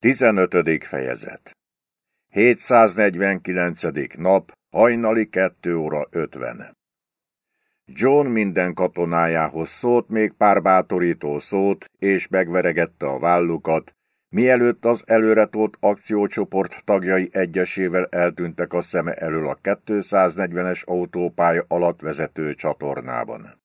15. fejezet 749. nap, hajnali 2 óra 50. John minden katonájához szólt még pár bátorító szót, és megveregette a vállukat, mielőtt az előretolt akciócsoport tagjai egyesével eltűntek a szeme elől a 240-es autópálya alatt vezető csatornában.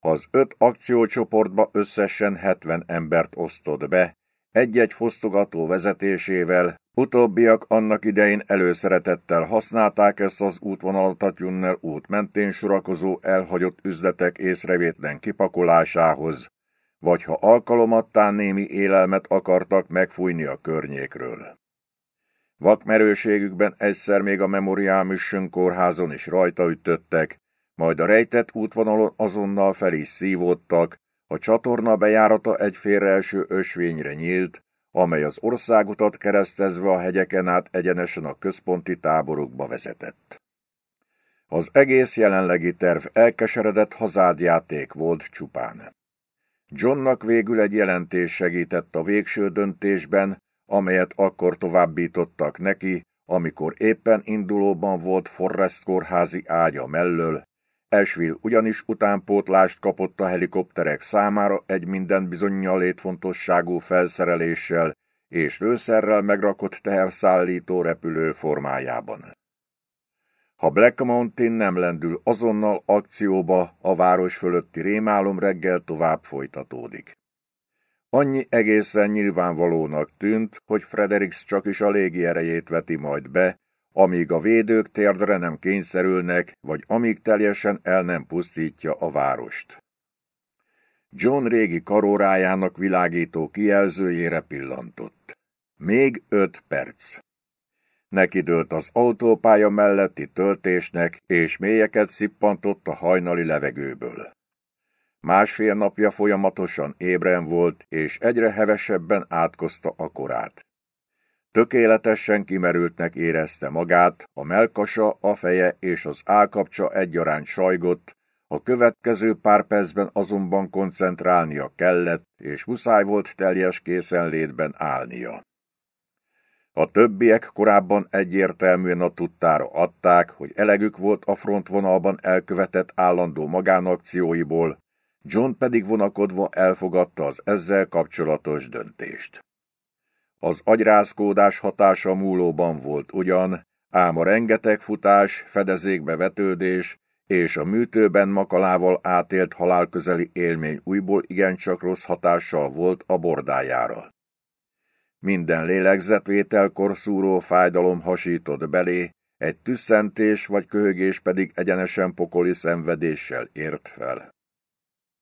Az öt akciócsoportba összesen 70 embert osztott be, egy-egy fosztogató vezetésével, utóbbiak annak idején előszeretettel használták ezt az útvonalat a Tjunnel út mentén sorakozó elhagyott üzletek észrevétlen kipakolásához, vagy ha alkalomattán némi élelmet akartak megfújni a környékről. Vakmerőségükben egyszer még a Memorial Mission kórházon is rajta ütöttek, majd a rejtett útvonalon azonnal fel is szívódtak, a csatorna bejárata egy félreeső ösvényre nyílt, amely az országutat keresztezve a hegyeken át egyenesen a központi táborokba vezetett. Az egész jelenlegi terv elkeseredett hazádjáték volt csupán. Johnnak végül egy jelentés segített a végső döntésben, amelyet akkor továbbítottak neki, amikor éppen indulóban volt Forrest kórházi ágya mellől, Ashville ugyanis utánpótlást kapott a helikopterek számára egy minden bizonyal létfontosságú felszereléssel és lőszerrel megrakott teherszállító repülő formájában. Ha Black Mountain nem lendül azonnal akcióba, a város fölötti rémálom reggel tovább folytatódik. Annyi egészen nyilvánvalónak tűnt, hogy Fredericks csak is a légierejét veti majd be, amíg a védők térdre nem kényszerülnek, vagy amíg teljesen el nem pusztítja a várost. John régi karórájának világító kijelzőjére pillantott. Még öt perc. Neki dőlt az autópálya melletti töltésnek, és mélyeket szippantott a hajnali levegőből. Másfél napja folyamatosan ébren volt, és egyre hevesebben átkozta a korát. Tökéletesen kimerültnek érezte magát, a melkasa, a feje és az állkapcsa egyaránt sajgott, a következő pár percben azonban koncentrálnia kellett, és muszáj volt teljes készenlétben állnia. A többiek korábban egyértelműen a tudtára adták, hogy elegük volt a frontvonalban elkövetett állandó magánakcióiból, John pedig vonakodva elfogadta az ezzel kapcsolatos döntést. Az agyrázkódás hatása múlóban volt ugyan, ám a rengeteg futás, fedezékbe vetődés és a műtőben makalával átélt halálközeli élmény újból igencsak rossz hatással volt a bordájára. Minden lélegzetvételkor szúró fájdalom hasított belé, egy tüsszentés vagy köhögés pedig egyenesen pokoli szenvedéssel ért fel.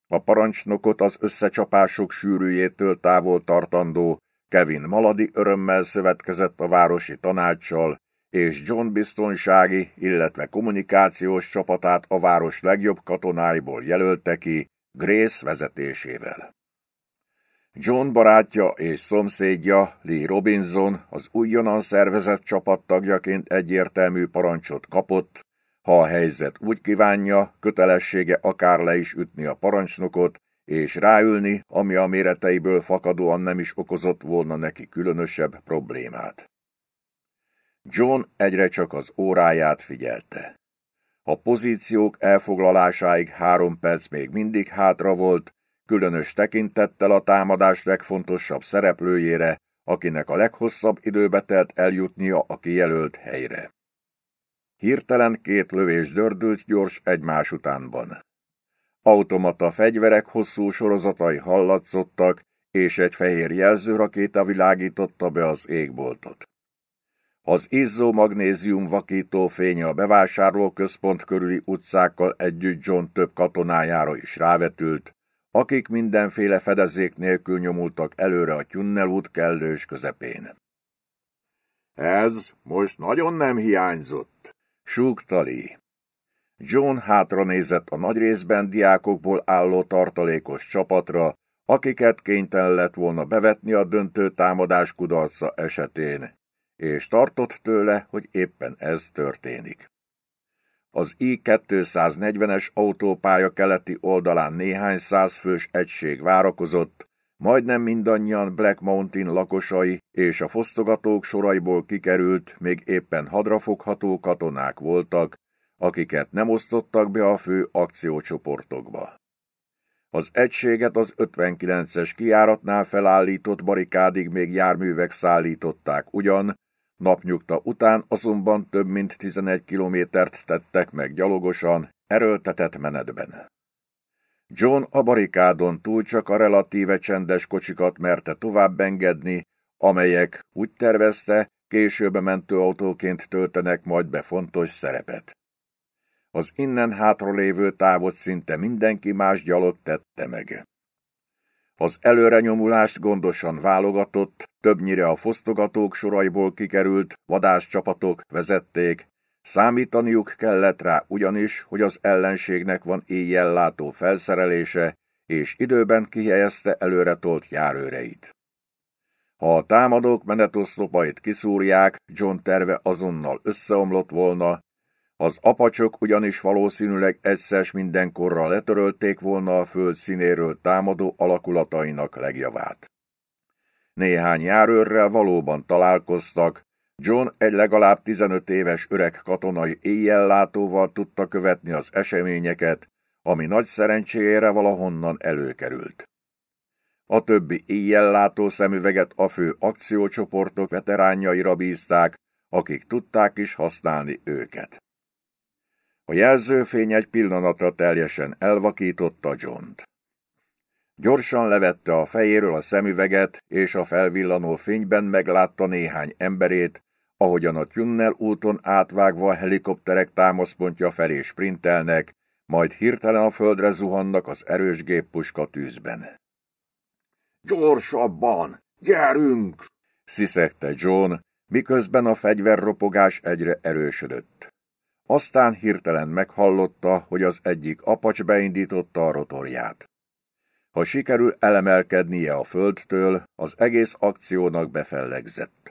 A parancsnokot az összecsapások sűrűjétől távol tartandó, Kevin Maladi örömmel szövetkezett a városi tanácssal, és John biztonsági, illetve kommunikációs csapatát a város legjobb katonáiból jelölte ki, Grace vezetésével. John barátja és szomszédja, Lee Robinson, az újonnan szervezett csapattagjaként egyértelmű parancsot kapott, ha a helyzet úgy kívánja, kötelessége akár le is ütni a parancsnokot, és ráülni, ami a méreteiből fakadóan nem is okozott volna neki különösebb problémát. John egyre csak az óráját figyelte. A pozíciók elfoglalásáig három perc még mindig hátra volt, különös tekintettel a támadás legfontosabb szereplőjére, akinek a leghosszabb időbe telt eljutnia a kijelölt helyre. Hirtelen két lövés dördült gyors egymás utánban. Automata fegyverek hosszú sorozatai hallatszottak, és egy fehér jelzőrakéta világította be az égboltot. Az izzó magnézium vakító fénye a bevásárlóközpont körüli utcákkal együtt John több katonájára is rávetült, akik mindenféle fedezék nélkül nyomultak előre a út kellős közepén. Ez most nagyon nem hiányzott, súgta Lee. John hátra nézett a nagy részben diákokból álló tartalékos csapatra, akiket kénytelen lett volna bevetni a döntő támadás kudarca esetén, és tartott tőle, hogy éppen ez történik. Az I-240-es autópálya keleti oldalán néhány százfős egység várakozott, majdnem mindannyian Black Mountain lakosai és a fosztogatók soraiból kikerült, még éppen hadrafogható katonák voltak, akiket nem osztottak be a fő akciócsoportokba. Az egységet az 59-es kiáratnál felállított barikádig még járművek szállították ugyan, napnyugta után azonban több mint 11 kilométert tettek meg gyalogosan, erőltetett menetben. John a barikádon túl csak a relatíve csendes kocsikat merte tovább engedni, amelyek, úgy tervezte, később mentőautóként töltenek majd be fontos szerepet. Az innen hátralévő távot szinte mindenki más gyalog tette meg. Az előrenyomulást gondosan válogatott, többnyire a fosztogatók soraiból kikerült vadászcsapatok vezették, Számítaniuk kellett rá ugyanis, hogy az ellenségnek van éjjellátó felszerelése, és időben kihelyezte előretolt járőreit. Ha a támadók menetoszlopait kiszúrják, John terve azonnal összeomlott volna, az apacsok ugyanis valószínűleg egyszer mindenkorra letörölték volna a föld színéről támadó alakulatainak legjavát. Néhány járőrrel valóban találkoztak, John egy legalább 15 éves öreg katonai éjjellátóval tudta követni az eseményeket, ami nagy szerencséjére valahonnan előkerült. A többi éjjellátó szemüveget a fő akciócsoportok veteránjaira bízták, akik tudták is használni őket. A jelzőfény egy pillanatra teljesen elvakította John-t. Gyorsan levette a fejéről a szemüveget, és a felvillanó fényben meglátta néhány emberét, ahogyan a Tunnel úton átvágva a helikopterek támaszpontja felé sprintelnek, majd hirtelen a földre zuhannak az erős géppuska tűzben. Gyorsabban! Gyerünk! sziszegte John, miközben a fegyverropogás egyre erősödött. Aztán hirtelen meghallotta, hogy az egyik apacs beindította a rotorját. Ha sikerül elemelkednie a földtől, az egész akciónak befellegzett.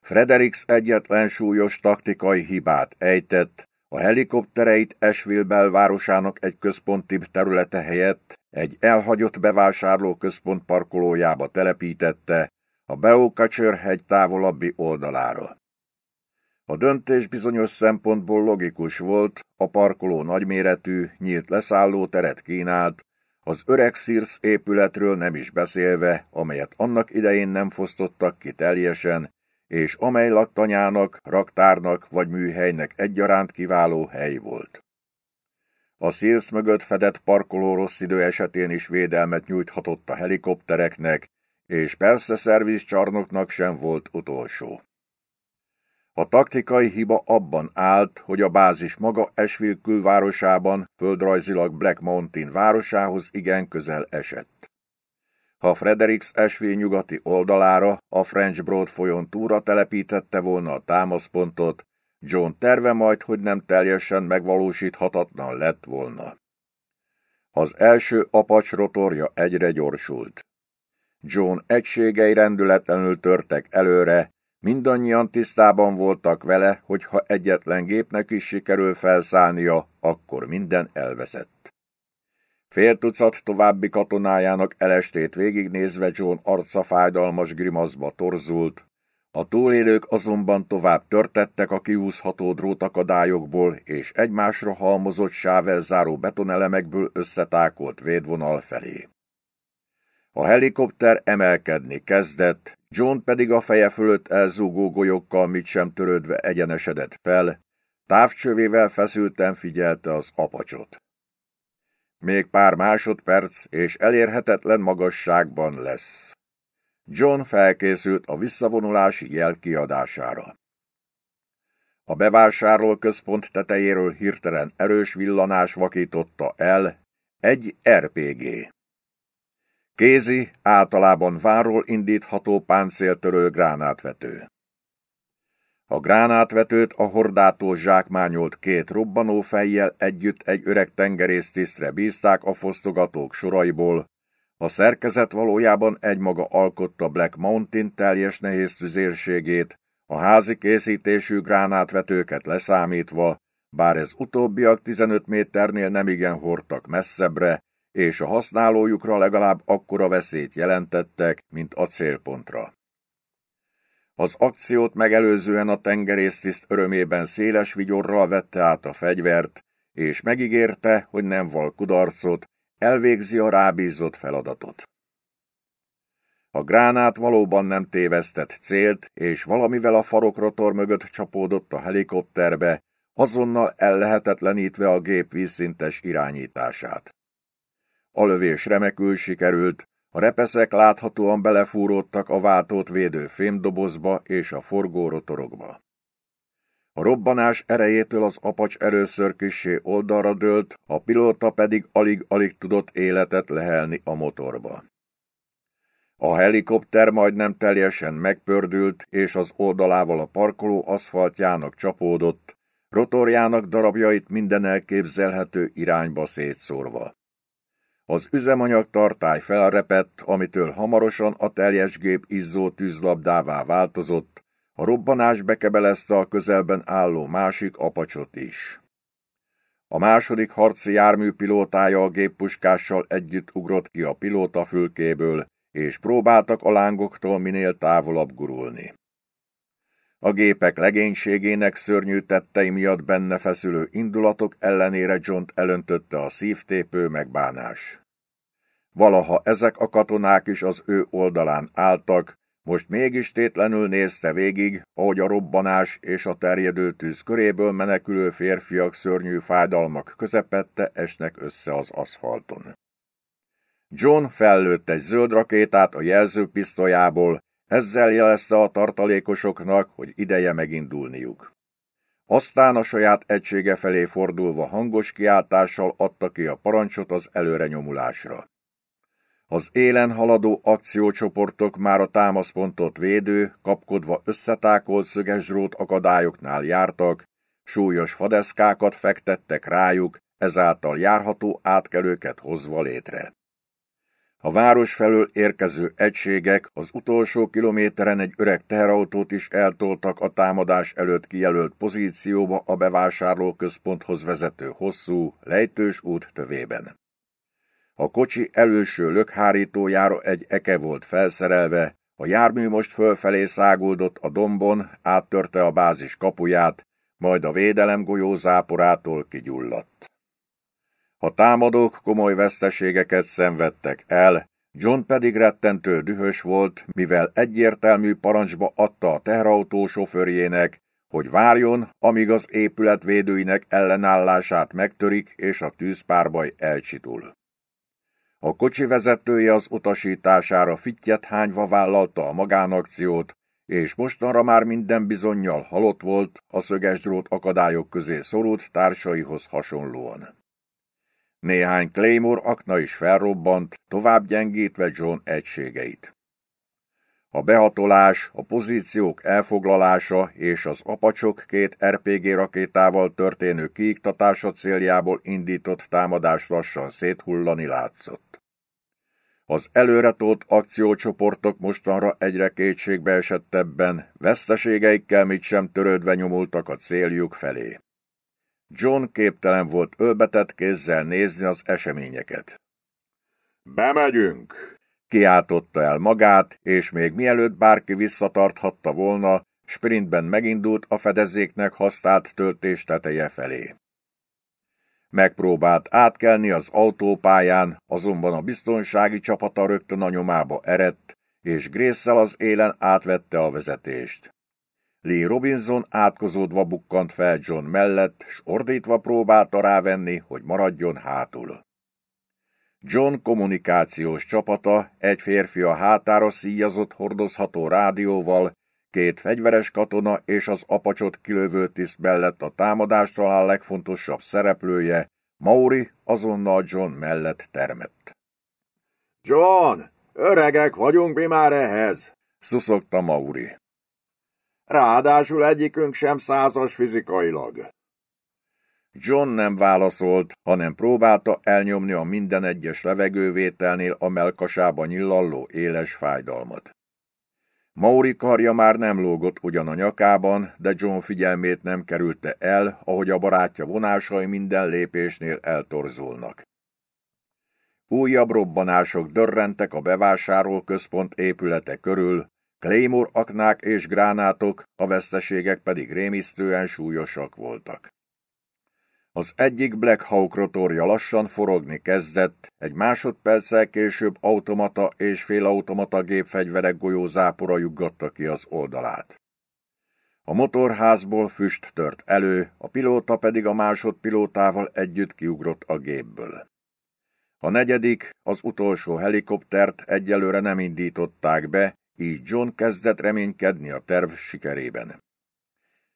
Fredericks egyetlen súlyos taktikai hibát ejtett, a helikoptereit Esville belvárosának egy központibb területe helyett egy elhagyott bevásárló központ parkolójába telepítette, a Beaukacsör hegy távolabbi oldalára. A döntés bizonyos szempontból logikus volt, a parkoló nagyméretű, nyílt leszálló teret kínált, az öreg Sears épületről nem is beszélve, amelyet annak idején nem fosztottak ki teljesen, és amely laktanyának, raktárnak vagy műhelynek egyaránt kiváló hely volt. A szélsz mögött fedett parkoló rossz idő esetén is védelmet nyújthatott a helikoptereknek, és persze szervizcsarnoknak sem volt utolsó. A taktikai hiba abban állt, hogy a bázis maga Esville külvárosában, földrajzilag Black Mountain városához igen közel esett. Ha Fredericks esvé nyugati oldalára, a French Broad folyón túra telepítette volna a támaszpontot, John terve majd, hogy nem teljesen megvalósíthatatlan lett volna. Az első apacs rotorja egyre gyorsult. John egységei rendületlenül törtek előre, mindannyian tisztában voltak vele, hogy ha egyetlen gépnek is sikerül felszállnia, akkor minden elveszett. Fél tucat további katonájának elestét végignézve John arca fájdalmas grimaszba torzult, a túlélők azonban tovább törtettek a kiúzható drótakadályokból és egymásra halmozott sável záró betonelemekből összetákolt védvonal felé. A helikopter emelkedni kezdett, John pedig a feje fölött elzúgó golyokkal mit sem törődve egyenesedett fel, távcsövével feszülten figyelte az apacsot. Még pár másodperc, és elérhetetlen magasságban lesz. John felkészült a visszavonulási jel kiadására. A bevásárló központ tetejéről hirtelen erős villanás vakította el egy RPG. Kézi, általában várról indítható páncéltörő gránátvető. A gránátvetőt a hordától zsákmányolt két robbanó fejjel együtt egy öreg tengerésztisztre bízták a fosztogatók soraiból. A szerkezet valójában egymaga alkotta Black Mountain teljes nehéz tüzérségét, a házi készítésű gránátvetőket leszámítva, bár ez utóbbiak 15 méternél nemigen hordtak messzebbre, és a használójukra legalább akkora veszélyt jelentettek, mint a célpontra. Az akciót megelőzően a tengerésztiszt örömében széles vigyorral vette át a fegyvert, és megígérte, hogy nem val kudarcot, elvégzi a rábízott feladatot. A gránát valóban nem tévesztett célt, és valamivel a farokrotor mögött csapódott a helikopterbe, azonnal ellehetetlenítve a gép vízszintes irányítását. A lövés remekül sikerült, a repeszek láthatóan belefúródtak a váltót védő fémdobozba és a forgórotorokba. A robbanás erejétől az apacs először kissé oldalra dőlt, a pilóta pedig alig-alig tudott életet lehelni a motorba. A helikopter majdnem teljesen megpördült, és az oldalával a parkoló aszfaltjának csapódott, rotorjának darabjait minden elképzelhető irányba szétszórva. Az üzemanyag tartály felrepett, amitől hamarosan a teljes gép izzó tűzlabdává változott, a robbanás bekebelezte a közelben álló másik apacsot is. A második harci jármű pilótája a géppuskással együtt ugrott ki a pilóta fülkéből, és próbáltak a lángoktól minél távolabb gurulni. A gépek legénységének szörnyű tettei miatt benne feszülő indulatok ellenére john elöntötte a szívtépő megbánás. Valaha ezek a katonák is az ő oldalán álltak, most mégis tétlenül nézte végig, ahogy a robbanás és a terjedő tűz köréből menekülő férfiak szörnyű fájdalmak közepette esnek össze az aszfalton. John fellőtt egy zöld rakétát a jelzőpisztolyából, ezzel jelezte a tartalékosoknak, hogy ideje megindulniuk. Aztán a saját egysége felé fordulva hangos kiáltással adta ki a parancsot az előrenyomulásra. Az élen haladó akciócsoportok már a támaszpontot védő, kapkodva összetákolt szögesdrót akadályoknál jártak, súlyos fadeszkákat fektettek rájuk, ezáltal járható átkelőket hozva létre. A város felől érkező egységek az utolsó kilométeren egy öreg teherautót is eltoltak a támadás előtt kijelölt pozícióba a bevásárlóközponthoz vezető hosszú, lejtős út tövében. A kocsi előső lökhárítójára egy eke volt felszerelve, a jármű most fölfelé száguldott a dombon, áttörte a bázis kapuját, majd a védelem golyó záporától kigyulladt. A támadók komoly veszteségeket szenvedtek el, John pedig rettentő dühös volt, mivel egyértelmű parancsba adta a teherautó sofőrjének, hogy várjon, amíg az épület védőinek ellenállását megtörik és a tűzpárbaj elcsitul. A kocsi vezetője az utasítására fittyet hányva vállalta a magánakciót, és mostanra már minden bizonyal halott volt a szögesdrót akadályok közé szorult társaihoz hasonlóan. Néhány Claymore akna is felrobbant, tovább gyengítve John egységeit. A behatolás, a pozíciók elfoglalása és az apacsok két RPG rakétával történő kiiktatása céljából indított támadás lassan széthullani látszott. Az előretolt akciócsoportok mostanra egyre kétségbe esettebben, veszteségeikkel mit sem törődve nyomultak a céljuk felé. John képtelen volt ölbetett kézzel nézni az eseményeket. Bemegyünk! Kiáltotta el magát, és még mielőtt bárki visszatarthatta volna, sprintben megindult a fedezéknek használt töltés teteje felé. Megpróbált átkelni az autópályán, azonban a biztonsági csapata rögtön a nyomába erett, és Grésszel az élen átvette a vezetést. Lee Robinson átkozódva bukkant fel John mellett, s ordítva próbálta rávenni, hogy maradjon hátul. John kommunikációs csapata egy férfi a hátára szíjazott hordozható rádióval, két fegyveres katona és az apacsot kilövő tiszt mellett a támadás talán legfontosabb szereplője, Mauri azonnal John mellett termett. John, öregek vagyunk mi már ehhez, szuszogta Mauri. Ráadásul egyikünk sem százas fizikailag. John nem válaszolt, hanem próbálta elnyomni a minden egyes levegővételnél a melkasába nyillalló éles fájdalmat. Mauri karja már nem lógott ugyan a nyakában, de John figyelmét nem kerülte el, ahogy a barátja vonásai minden lépésnél eltorzulnak. Újabb robbanások dörrentek a bevásárlóközpont épülete körül, Claymore aknák és gránátok, a veszteségek pedig rémisztően súlyosak voltak. Az egyik Black Hawk rotorja lassan forogni kezdett, egy másodperccel később automata és félautomata gépfegyverek golyózápora juggatta ki az oldalát. A motorházból füst tört elő, a pilóta pedig a másodpilótával együtt kiugrott a gépből. A negyedik, az utolsó helikoptert egyelőre nem indították be, így John kezdett reménykedni a terv sikerében.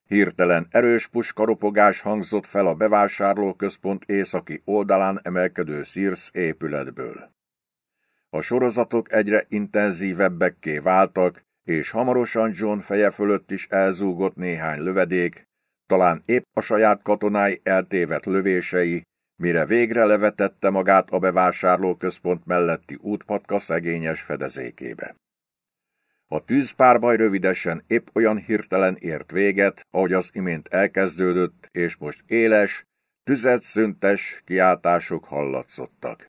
Hirtelen erős puskaropogás hangzott fel a bevásárlóközpont északi oldalán emelkedő Sears épületből. A sorozatok egyre intenzívebbekké váltak, és hamarosan John feje fölött is elzúgott néhány lövedék, talán épp a saját katonái eltévedt lövései, mire végre levetette magát a bevásárlóközpont melletti útpatka szegényes fedezékébe. A tűzpárbaj rövidesen épp olyan hirtelen ért véget, ahogy az imént elkezdődött, és most éles, tüzet szüntes kiáltások hallatszottak.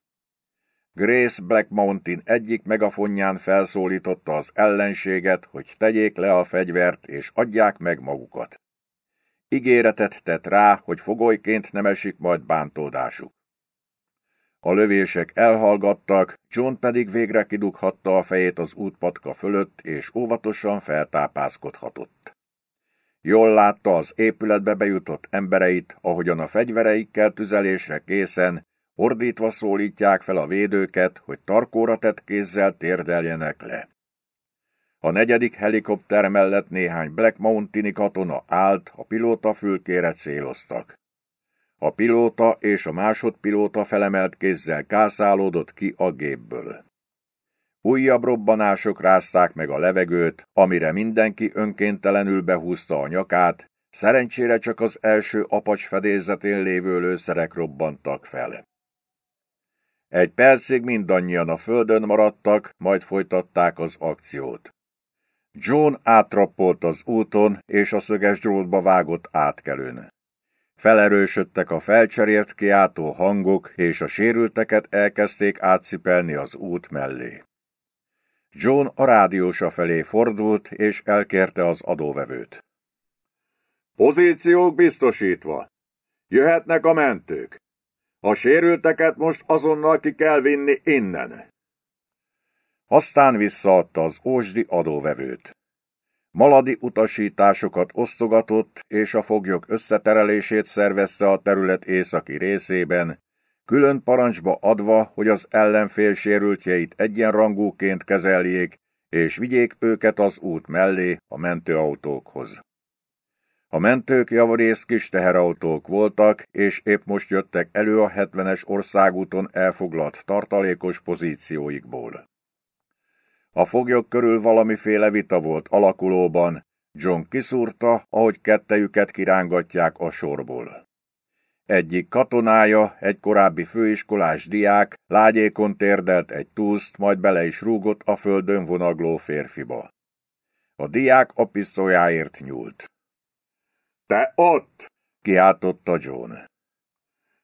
Grace Black Mountain egyik megafonján felszólította az ellenséget, hogy tegyék le a fegyvert és adják meg magukat. Ígéretet tett rá, hogy fogolyként nem esik majd bántódásuk. A lövések elhallgattak, John pedig végre kidughatta a fejét az útpatka fölött, és óvatosan feltápászkodhatott. Jól látta az épületbe bejutott embereit, ahogyan a fegyvereikkel tüzelésre készen, ordítva szólítják fel a védőket, hogy tarkóra tett kézzel térdeljenek le. A negyedik helikopter mellett néhány Black Mountaini katona állt, a pilóta fülkére céloztak. A pilóta és a másodpilóta felemelt kézzel kászálódott ki a gépből. Újabb robbanások rázták meg a levegőt, amire mindenki önkéntelenül behúzta a nyakát, szerencsére csak az első apacs fedélzetén lévő lőszerek robbantak fel. Egy percig mindannyian a földön maradtak, majd folytatták az akciót. John átrappolt az úton, és a szöges drótba vágott átkelőn. Felerősödtek a felcserélt kiáltó hangok, és a sérülteket elkezdték átszipelni az út mellé. John a rádiósa felé fordult, és elkérte az adóvevőt. Pozíciók biztosítva. Jöhetnek a mentők. A sérülteket most azonnal ki kell vinni innen. Aztán visszaadta az ósdi adóvevőt. Maladi utasításokat osztogatott, és a foglyok összeterelését szervezte a terület északi részében, külön parancsba adva, hogy az ellenfél sérültjeit egyenrangúként kezeljék, és vigyék őket az út mellé a mentőautókhoz. A mentők javarész kis teherautók voltak, és épp most jöttek elő a 70-es országúton elfoglalt tartalékos pozícióikból. A foglyok körül valamiféle vita volt alakulóban, John kiszúrta, ahogy kettejüket kirángatják a sorból. Egyik katonája, egy korábbi főiskolás diák, lágyékon térdelt egy túszt, majd bele is rúgott a földön vonagló férfiba. A diák a pisztolyáért nyúlt. Te ott! kiáltotta John.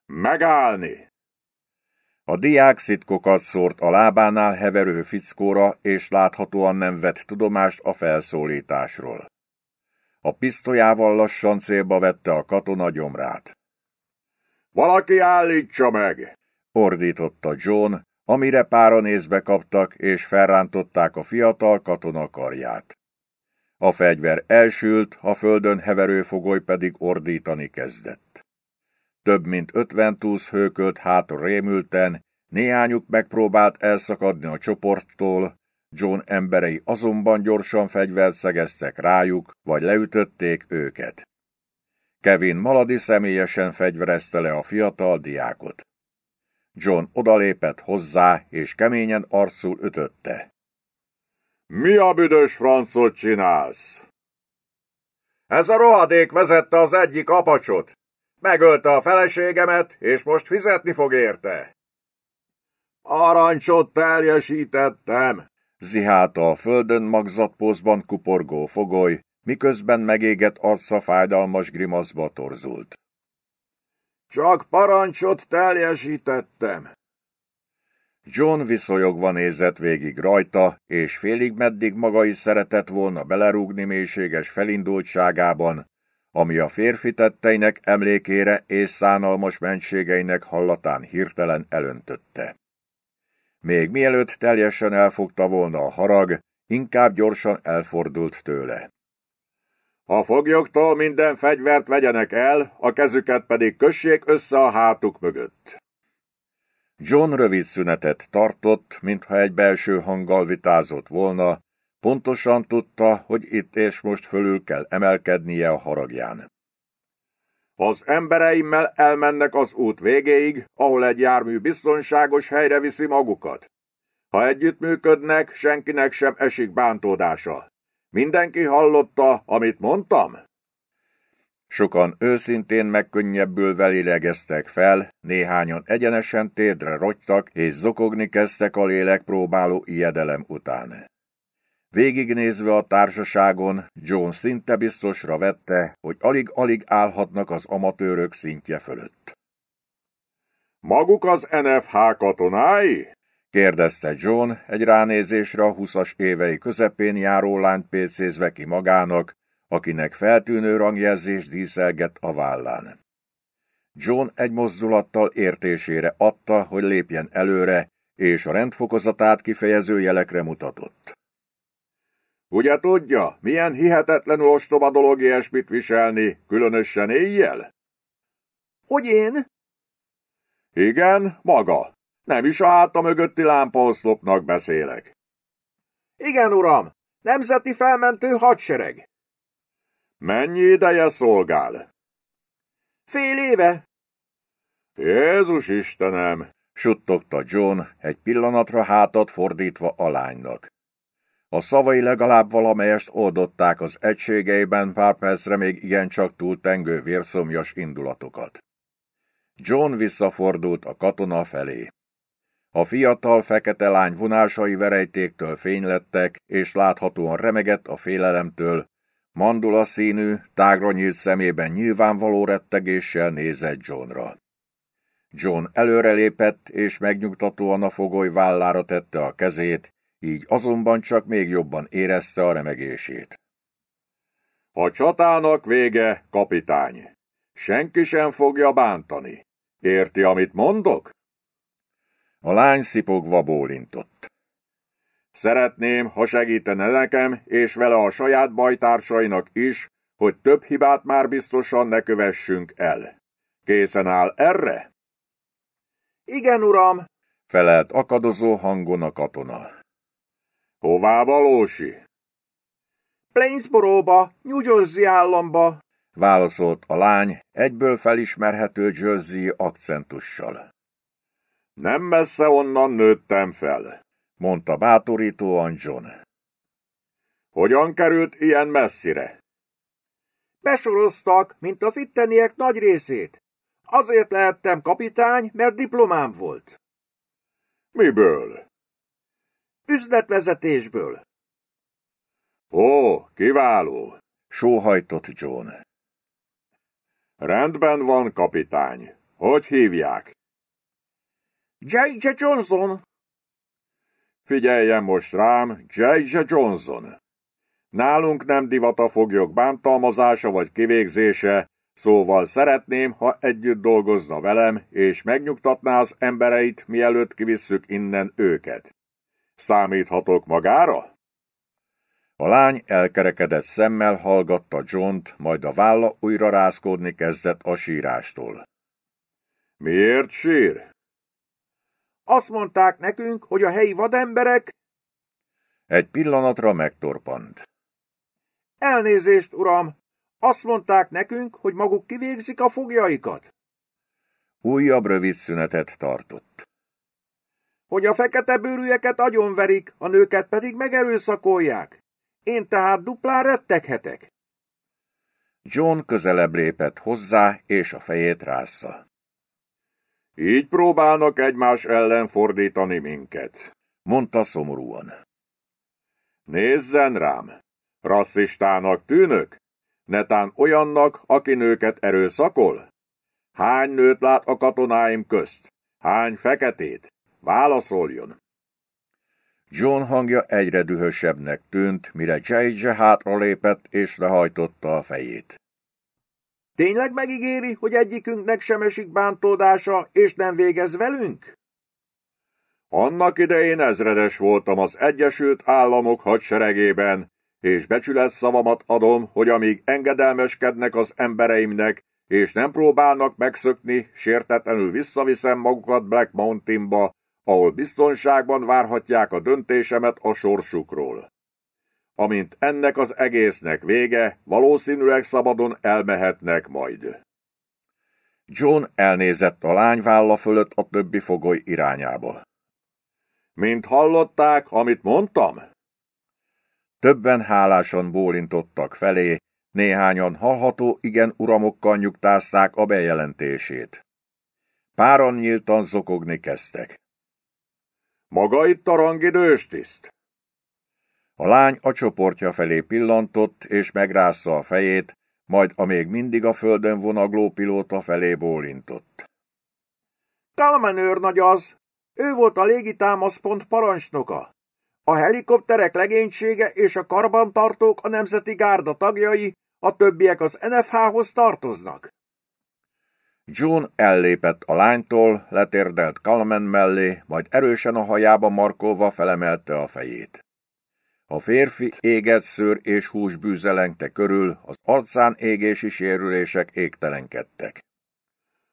Megállni! A diák szitkokat szórt a lábánál heverő fickóra, és láthatóan nem vett tudomást a felszólításról. A pisztolyával lassan célba vette a katona gyomrát. Valaki állítsa meg! ordította John, amire pára nézbe kaptak, és felrántották a fiatal katona karját. A fegyver elsült, a földön heverő fogoly pedig ordítani kezdett. Több mint ötven túsz hőkölt hátra rémülten, néhányuk megpróbált elszakadni a csoporttól, John emberei azonban gyorsan fegyvert szegeztek rájuk, vagy leütötték őket. Kevin Maladi személyesen fegyverezte le a fiatal diákot. John odalépett hozzá, és keményen arcul ütötte. Mi a büdös francot csinálsz? Ez a rohadék vezette az egyik apacsot. Megölte a feleségemet, és most fizetni fog érte. Arancsot teljesítettem, zihálta a földön magzatpózban kuporgó fogoly, miközben megégett arca fájdalmas grimaszba torzult. Csak parancsot teljesítettem. John viszonyogva nézett végig rajta, és félig meddig maga is szeretett volna belerúgni mélységes felindultságában, ami a férfi tetteinek emlékére és szánalmas mentségeinek hallatán hirtelen elöntötte. Még mielőtt teljesen elfogta volna a harag, inkább gyorsan elfordult tőle. A foglyoktól minden fegyvert vegyenek el, a kezüket pedig kössék össze a hátuk mögött. John rövid szünetet tartott, mintha egy belső hanggal vitázott volna, pontosan tudta, hogy itt és most fölül kell emelkednie a haragján. Az embereimmel elmennek az út végéig, ahol egy jármű biztonságos helyre viszi magukat. Ha együttműködnek, senkinek sem esik bántódása. Mindenki hallotta, amit mondtam? Sokan őszintén megkönnyebbülve lélegeztek fel, néhányan egyenesen térdre rogytak, és zokogni kezdtek a lélek próbáló ijedelem után. Végignézve a társaságon, John szinte biztosra vette, hogy alig-alig állhatnak az amatőrök szintje fölött. Maguk az NFH katonái? kérdezte John egy ránézésre a huszas évei közepén járó lányt pécézve ki magának, akinek feltűnő rangjegyzés díszelgett a vállán. John egy mozdulattal értésére adta, hogy lépjen előre, és a rendfokozatát kifejező jelekre mutatott. Ugye tudja, milyen hihetetlenül ostoba dolog ilyesmit viselni, különösen éjjel? Hogy én? Igen, maga. Nem is a háta mögötti lámpaoszlopnak beszélek. Igen, uram, nemzeti felmentő hadsereg. Mennyi ideje szolgál? Fél éve. Jézus Istenem, suttogta John, egy pillanatra hátat fordítva a lánynak. A szavai legalább valamelyest oldották az egységeiben pár percre még igencsak túltengő vérszomjas indulatokat. John visszafordult a katona felé. A fiatal fekete lány vonásai verejtéktől fénylettek, és láthatóan remegett a félelemtől, mandula színű, tágra nyílt szemében nyilvánvaló rettegéssel nézett Johnra. John előrelépett, és megnyugtatóan a fogoly vállára tette a kezét, így azonban csak még jobban érezte a remegését. A csatának vége, kapitány. Senki sem fogja bántani. Érti, amit mondok? A lány szipogva bólintott. Szeretném, ha segítene nekem, és vele a saját bajtársainak is, hogy több hibát már biztosan ne kövessünk el. Készen áll erre? Igen, uram, felelt akadozó hangon a katona. Hová valósi? Plainsboro-ba, New Jersey államba, válaszolt a lány egyből felismerhető Jersey akcentussal. Nem messze onnan nőttem fel, mondta bátorítóan John. Hogyan került ilyen messzire? Besoroztak, mint az itteniek nagy részét. Azért lehettem kapitány, mert diplomám volt. Miből? Üzletvezetésből. Ó, kiváló, sóhajtott John. Rendben van, kapitány. Hogy hívják? J.J. Johnson. Figyeljen most rám, J.J. Johnson. Nálunk nem divat a foglyok bántalmazása vagy kivégzése, szóval szeretném, ha együtt dolgozna velem, és megnyugtatná az embereit, mielőtt kivisszük innen őket. Számíthatok magára? A lány elkerekedett szemmel hallgatta Johnt, majd a válla újra rázkódni kezdett a sírástól. Miért sír? Azt mondták nekünk, hogy a helyi vademberek... Egy pillanatra megtorpant. Elnézést, uram! Azt mondták nekünk, hogy maguk kivégzik a fogjaikat. Újabb rövid szünetet tartott. Hogy a fekete bőrűeket agyonverik, a nőket pedig megerőszakolják. Én tehát duplán retteghetek. John közelebb lépett hozzá, és a fejét rázza. Így próbálnak egymás ellen fordítani minket, mondta szomorúan. Nézzen rám! Rasszistának tűnök? Netán olyannak, aki nőket erőszakol? Hány nőt lát a katonáim közt? Hány feketét? Válaszoljon! John hangja egyre dühösebbnek tűnt, mire J.J. hátra lépett és lehajtotta a fejét. Tényleg megígéri, hogy egyikünknek sem esik bántódása, és nem végez velünk? Annak idején ezredes voltam az Egyesült Államok hadseregében, és becsület szavamat adom, hogy amíg engedelmeskednek az embereimnek, és nem próbálnak megszökni, sértetlenül visszaviszem magukat Black Mountainba, ahol biztonságban várhatják a döntésemet a sorsukról. Amint ennek az egésznek vége, valószínűleg szabadon elmehetnek majd. John elnézett a lány válla fölött a többi fogoly irányába. Mint hallották, amit mondtam? Többen hálásan bólintottak felé, néhányan hallható igen uramokkal nyugtásszák a bejelentését. Páran nyíltan zokogni kezdtek. Maga itt a rangidős tiszt? A lány a csoportja felé pillantott, és megrázta a fejét, majd a még mindig a földön vonagló pilóta felé bólintott. Kalman őrnagy az! Ő volt a légitámaszpont parancsnoka. A helikopterek legénysége és a karbantartók a Nemzeti Gárda tagjai, a többiek az NFH-hoz tartoznak. John ellépett a lánytól, letérdelt Kalmen mellé, majd erősen a hajába markolva felemelte a fejét. A férfi égett szőr és hús bűzelengte körül, az arcán égési sérülések égtelenkedtek.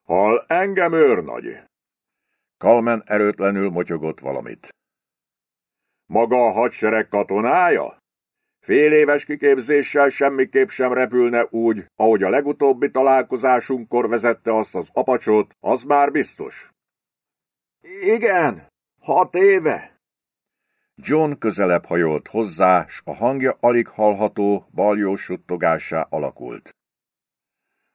Hal engem őrnagy! Kalmen erőtlenül motyogott valamit. Maga a hadsereg katonája? Fél éves kiképzéssel semmiképp sem repülne úgy, ahogy a legutóbbi találkozásunkkor vezette azt az apacsot, az már biztos. Igen, hat éve. John közelebb hajolt hozzá, s a hangja alig hallható, baljós suttogásá alakult.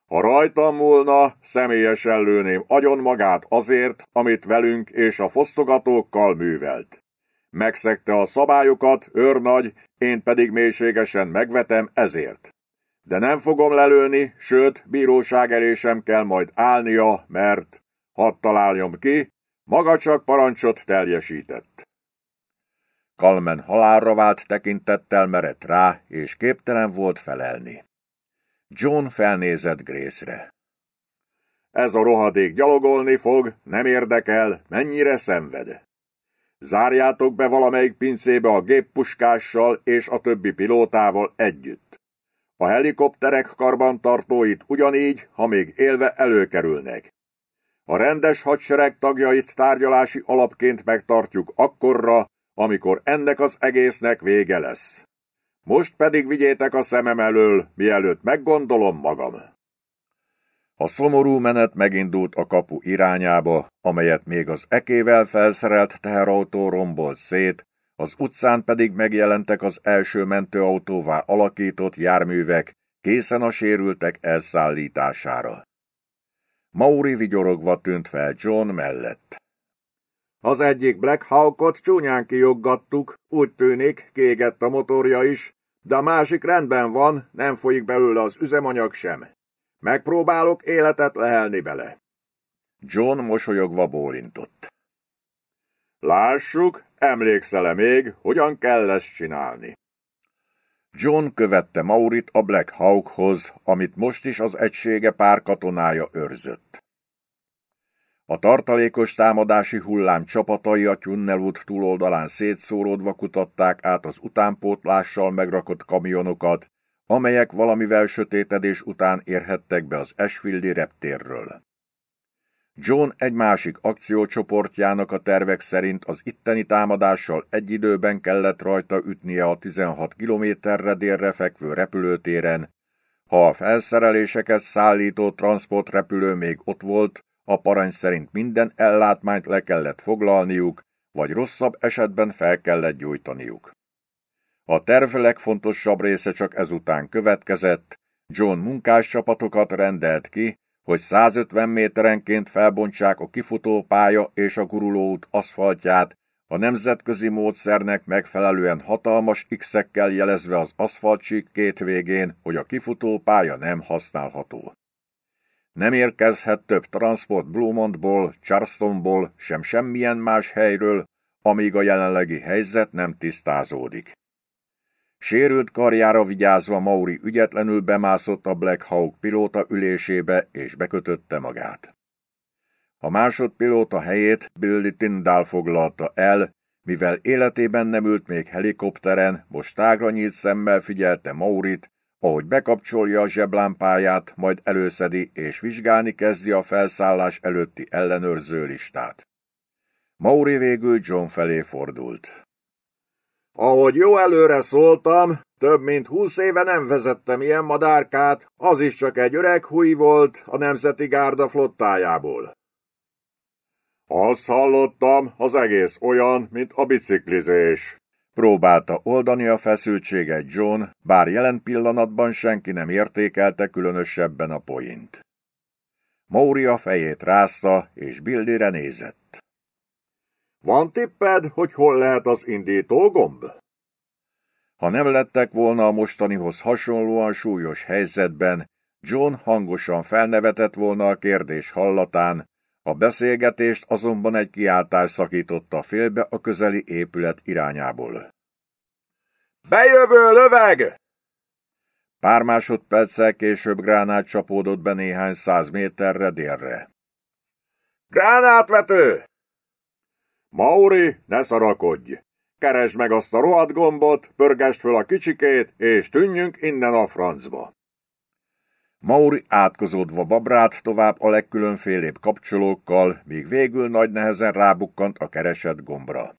Ha rajtam múlna, személyesen lőném agyon magát azért, amit velünk és a fosztogatókkal művelt. Megszegte a szabályokat, őrnagy, én pedig mélységesen megvetem ezért. De nem fogom lelőni, sőt, bíróság elé kell majd állnia, mert, hadd találjam ki, maga csak parancsot teljesített. Kalmen halálra vált tekintettel merett rá, és képtelen volt felelni. John felnézett Grace-re. Ez a rohadék gyalogolni fog, nem érdekel, mennyire szenved. Zárjátok be valamelyik pincébe a géppuskással és a többi pilótával együtt. A helikopterek karbantartóit ugyanígy, ha még élve előkerülnek. A rendes hadsereg tagjait tárgyalási alapként megtartjuk akkorra, amikor ennek az egésznek vége lesz. Most pedig vigyétek a szemem elől, mielőtt meggondolom magam. A szomorú menet megindult a kapu irányába, amelyet még az ekével felszerelt teherautó rombolt szét, az utcán pedig megjelentek az első mentőautóvá alakított járművek, készen a sérültek elszállítására. Mauri vigyorogva tűnt fel John mellett. Az egyik Black Hawkot csúnyán kijoggattuk, úgy tűnik, kégett a motorja is, de a másik rendben van, nem folyik belőle az üzemanyag sem. Megpróbálok életet lehelni bele. John mosolyogva bólintott. Lássuk, emlékszel-e még, hogyan kell ezt csinálni? John követte Maurit a Black Hawkhoz, amit most is az egysége pár katonája őrzött. A tartalékos támadási hullám csapatai a Tunnelút túloldalán szétszóródva kutatták át az utánpótlással megrakott kamionokat, amelyek valamivel sötétedés után érhettek be az Esfildi reptérről. John egy másik akciócsoportjának a tervek szerint az itteni támadással egy időben kellett rajta ütnie a 16 kilométerre délre fekvő repülőtéren, ha a felszereléseket szállító transportrepülő még ott volt, a parancs szerint minden ellátmányt le kellett foglalniuk, vagy rosszabb esetben fel kellett gyújtaniuk. A terv legfontosabb része csak ezután következett, John munkáscsapatokat rendelt ki, hogy 150 méterenként felbontsák a kifutópálya és a gurulóút aszfaltját, a nemzetközi módszernek megfelelően hatalmas X-ekkel jelezve az aszfaltsík két végén, hogy a kifutópálya nem használható. Nem érkezhet több transport Blumontból, Charlestonból, sem semmilyen más helyről, amíg a jelenlegi helyzet nem tisztázódik. Sérült karjára vigyázva Mauri ügyetlenül bemászott a Black Hawk pilóta ülésébe és bekötötte magát. A másodpilóta helyét Billy Tyndall foglalta el, mivel életében nem ült még helikopteren, most tágra nyílt szemmel figyelte Maurit, ahogy bekapcsolja a zseblámpáját, majd előszedi és vizsgálni kezdi a felszállás előtti ellenőrző listát. Mauri végül John felé fordult. Ahogy jó előre szóltam, több mint húsz éve nem vezettem ilyen madárkát, az is csak egy öreg húj volt a Nemzeti Gárda flottájából. Azt hallottam, az egész olyan, mint a biciklizés. Próbálta oldani a feszültséget John, bár jelen pillanatban senki nem értékelte különösebben a point. Mauri a fejét rázta, és Billire nézett. Van tipped, hogy hol lehet az indító gomb? Ha nem lettek volna a mostanihoz hasonlóan súlyos helyzetben, John hangosan felnevetett volna a kérdés hallatán, a beszélgetést azonban egy kiáltás szakította félbe a közeli épület irányából. Bejövő löveg! Pár másodperccel később gránát csapódott be néhány száz méterre délre. Gránátvető! Mauri, ne szarakodj! Keresd meg azt a rohadt gombot, pörgest föl a kicsikét, és tűnjünk innen a francba. Mauri átkozódva babrált tovább a legkülönfélébb kapcsolókkal, míg végül nagy nehezen rábukkant a keresett gombra.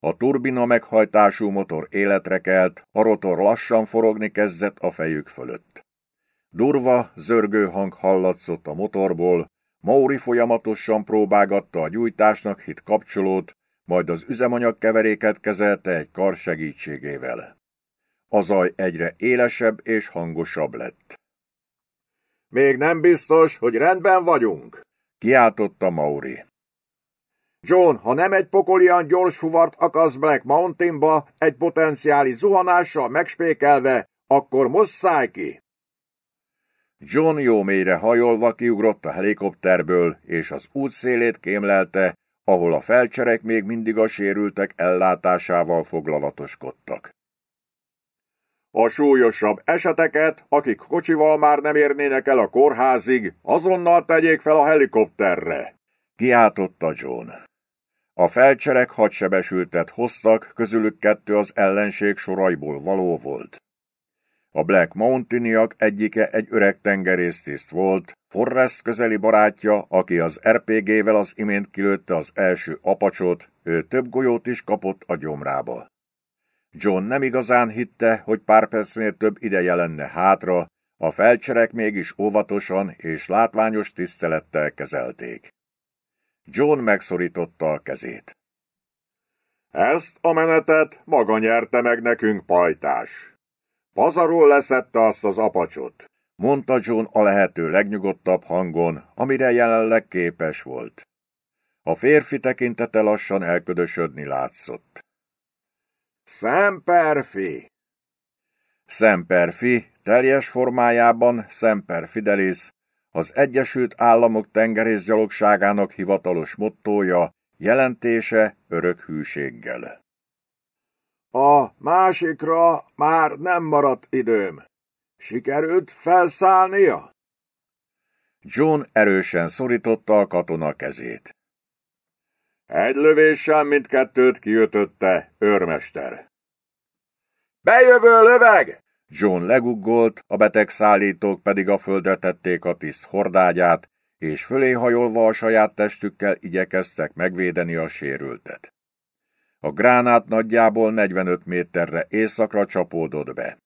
A turbina meghajtású motor életre kelt, a rotor lassan forogni kezdett a fejük fölött. Durva, zörgő hang hallatszott a motorból, Mauri folyamatosan próbálgatta a gyújtásnak hit kapcsolót, majd az üzemanyagkeveréket kezelte egy kar segítségével. A zaj egyre élesebb és hangosabb lett. Még nem biztos, hogy rendben vagyunk, kiáltotta Mauri. John, ha nem egy pokolian gyors fuvart akarsz Black Mountainba, egy potenciális zuhanással megspékelve, akkor most szállj ki! John jó mélyre hajolva kiugrott a helikopterből, és az út szélét kémlelte, ahol a felcserek még mindig a sérültek ellátásával foglalatoskodtak. A súlyosabb eseteket, akik kocsival már nem érnének el a kórházig, azonnal tegyék fel a helikopterre, kiáltotta John. A felcserek hadsebesültet hoztak, közülük kettő az ellenség soraiból való volt. A Black Mountainiak egyike egy öreg tengerésztiszt volt, Forrest közeli barátja, aki az RPG-vel az imént kilőtte az első apacsot, ő több golyót is kapott a gyomrába. John nem igazán hitte, hogy pár percnél több ideje lenne hátra, a felcserek mégis óvatosan és látványos tisztelettel kezelték. John megszorította a kezét. Ezt a menetet maga nyerte meg nekünk, pajtás. Pazarul leszette azt az apacsot, mondta John a lehető legnyugodtabb hangon, amire jelenleg képes volt. A férfi tekintete lassan elködösödni látszott. Szemperfi! Szemperfi, teljes formájában Semper Fidelis, az Egyesült Államok tengerészgyalogságának hivatalos mottója, jelentése örök hűséggel. A másikra már nem maradt időm. Sikerült felszállnia? John erősen szorította a katona kezét. Egy lövéssel mindkettőt kiütötte, őrmester. Bejövő löveg! John leguggolt, a betegszállítók pedig a földre tették a tiszt hordágyát, és fölé hajolva a saját testükkel igyekeztek megvédeni a sérültet. A gránát nagyjából 45 méterre északra csapódott be.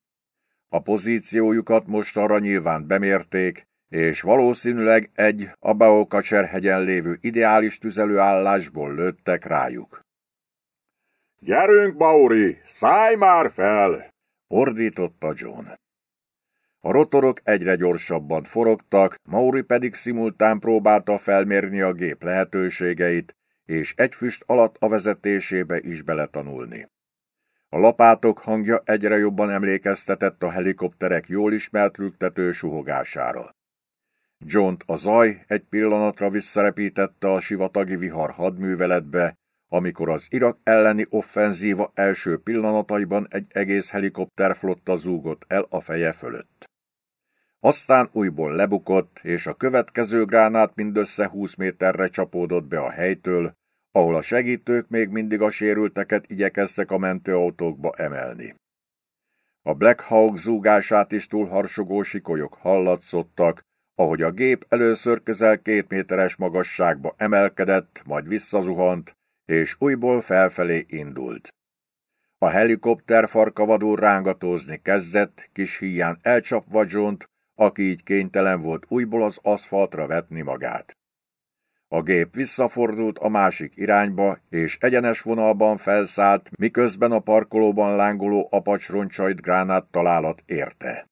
A pozíciójukat most arra nyilván bemérték, és valószínűleg egy a Baokacser-hegyen lévő ideális tüzelőállásból lőttek rájuk. Gyerünk, Bauri, szállj már fel! ordította John. A rotorok egyre gyorsabban forogtak, Mauri pedig szimultán próbálta felmérni a gép lehetőségeit, és egy füst alatt a vezetésébe is beletanulni. A lapátok hangja egyre jobban emlékeztetett a helikopterek jól ismert rügtető suhogására. john a zaj egy pillanatra visszarepítette a sivatagi vihar hadműveletbe, amikor az Irak elleni offenzíva első pillanataiban egy egész helikopterflotta zúgott el a feje fölött. Aztán újból lebukott, és a következő gránát mindössze 20 méterre csapódott be a helytől, ahol a segítők még mindig a sérülteket igyekeztek a mentőautókba emelni. A Black Hawk zúgását is túlharsogó sikolyok hallatszottak, ahogy a gép először közel két méteres magasságba emelkedett, majd visszazuhant, és újból felfelé indult. A helikopter farkavadul rángatózni kezdett, kis híján elcsapva john aki így kénytelen volt újból az aszfaltra vetni magát. A gép visszafordult a másik irányba, és egyenes vonalban felszállt, miközben a parkolóban lángoló apacsroncsait gránát találat érte.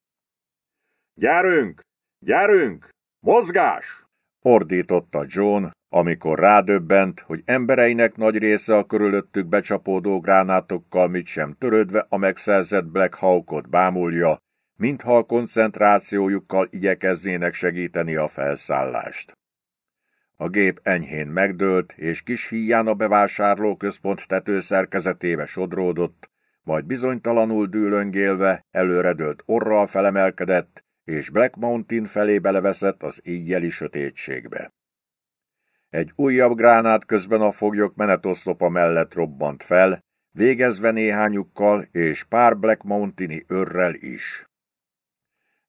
Gyerünk! Gyerünk! Mozgás! ordította John, amikor rádöbbent, hogy embereinek nagy része a körülöttük becsapódó gránátokkal mit sem törődve a megszerzett Black Hawkot bámulja, mintha a koncentrációjukkal igyekeznének segíteni a felszállást. A gép enyhén megdőlt, és kis híján a bevásárlóközpont tetőszerkezetébe sodródott, majd bizonytalanul dűlöngélve előredőlt orral felemelkedett, és Black Mountain felé beleveszett az éjjeli sötétségbe. Egy újabb gránát közben a foglyok menetoszlopa mellett robbant fel, végezve néhányukkal és pár Black Mountaini örrel is.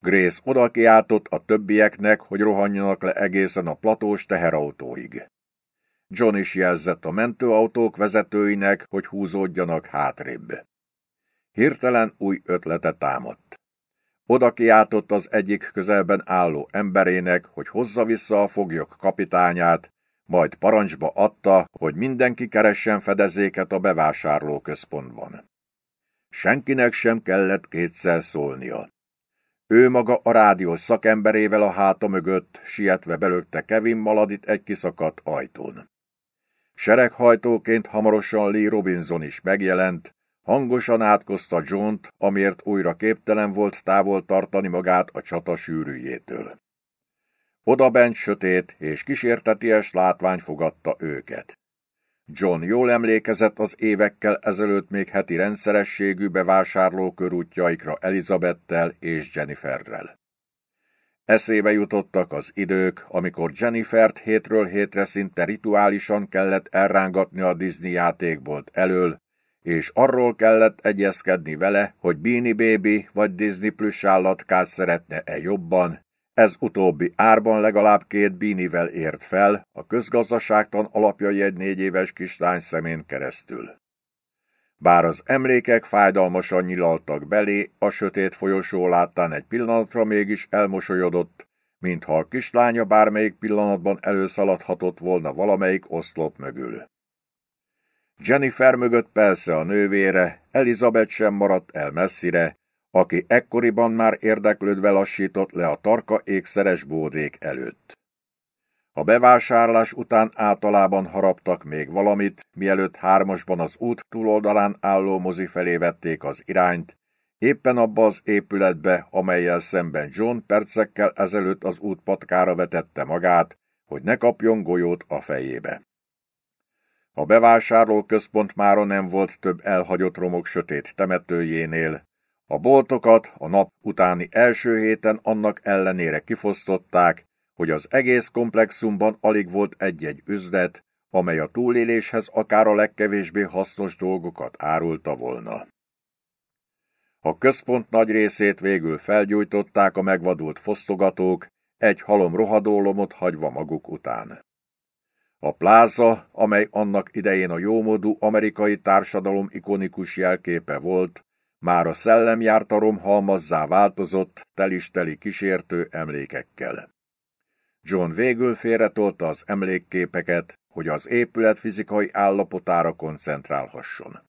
Grace oda kiáltott a többieknek, hogy rohanjanak le egészen a platós teherautóig. John is jelzett a mentőautók vezetőinek, hogy húzódjanak hátrébb. Hirtelen új ötlete támadt. Oda kiáltott az egyik közelben álló emberének, hogy hozza vissza a foglyok kapitányát, majd parancsba adta, hogy mindenki keressen fedezéket a bevásárlóközpontban. Senkinek sem kellett kétszer szólnia. Ő maga a rádiós szakemberével a háta mögött, sietve belőtte Kevin Maladit egy kiszakadt ajtón. Sereghajtóként hamarosan Lee Robinson is megjelent, hangosan átkozta John-t, amiért újra képtelen volt távol tartani magát a csata sűrűjétől. Oda bent sötét és kísérteties látvány fogadta őket. John jól emlékezett az évekkel ezelőtt még heti rendszerességű bevásárlókörútjaikra Elizabettel és Jenniferrel. Eszébe jutottak az idők, amikor Jennifert hétről hétre szinte rituálisan kellett elrángatni a Disney játékbolt elől, és arról kellett egyezkedni vele, hogy Beanie Baby vagy Disney plusz állatkát szeretne-e jobban, ez utóbbi árban legalább két bínivel ért fel, a közgazdaságtan alapjai egy négy éves kislány szemén keresztül. Bár az emlékek fájdalmasan nyilaltak belé, a sötét folyosó láttán egy pillanatra mégis elmosolyodott, mintha a kislánya bármelyik pillanatban előszaladhatott volna valamelyik oszlop mögül. Jennifer mögött persze a nővére, Elizabeth sem maradt el messzire, aki ekkoriban már érdeklődve lassított le a tarka ékszeres bódék előtt. A bevásárlás után általában haraptak még valamit, mielőtt hármasban az út túloldalán álló mozi felé vették az irányt, éppen abba az épületbe, amelyel szemben John percekkel ezelőtt az útpatkára vetette magát, hogy ne kapjon golyót a fejébe. A bevásárlóközpont mára nem volt több elhagyott romok sötét temetőjénél, a boltokat a nap utáni első héten annak ellenére kifosztották, hogy az egész komplexumban alig volt egy-egy üzlet, amely a túléléshez akár a legkevésbé hasznos dolgokat árulta volna. A központ nagy részét végül felgyújtották a megvadult fosztogatók, egy halom rohadólomot hagyva maguk után. A pláza, amely annak idején a jómódú amerikai társadalom ikonikus jelképe volt, már a szellemjártarom halmazzá változott, telisteli kísértő emlékekkel. John végül félretolta az emlékképeket, hogy az épület fizikai állapotára koncentrálhasson.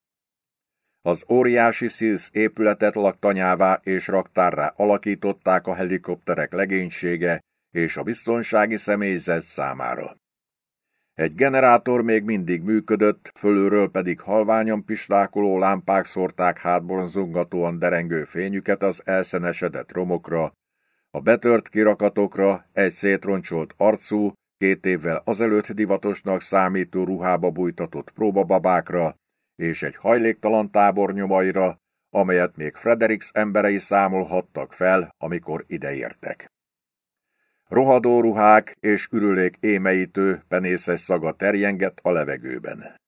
Az óriási Szilsz épületet laktanyává és raktárrá alakították a helikopterek legénysége és a biztonsági személyzet számára. Egy generátor még mindig működött, fölülről pedig halványan pislákoló lámpák szórták hátborzongatóan derengő fényüket az elszenesedett romokra, A betört kirakatokra egy szétroncsolt arcú, két évvel azelőtt divatosnak számító ruhába bújtatott próbababákra és egy hajléktalan tábor nyomaira, amelyet még Fredericks emberei számolhattak fel, amikor ideértek. Rohadó ruhák és ürülék émeítő, penészes szaga terjengett a levegőben.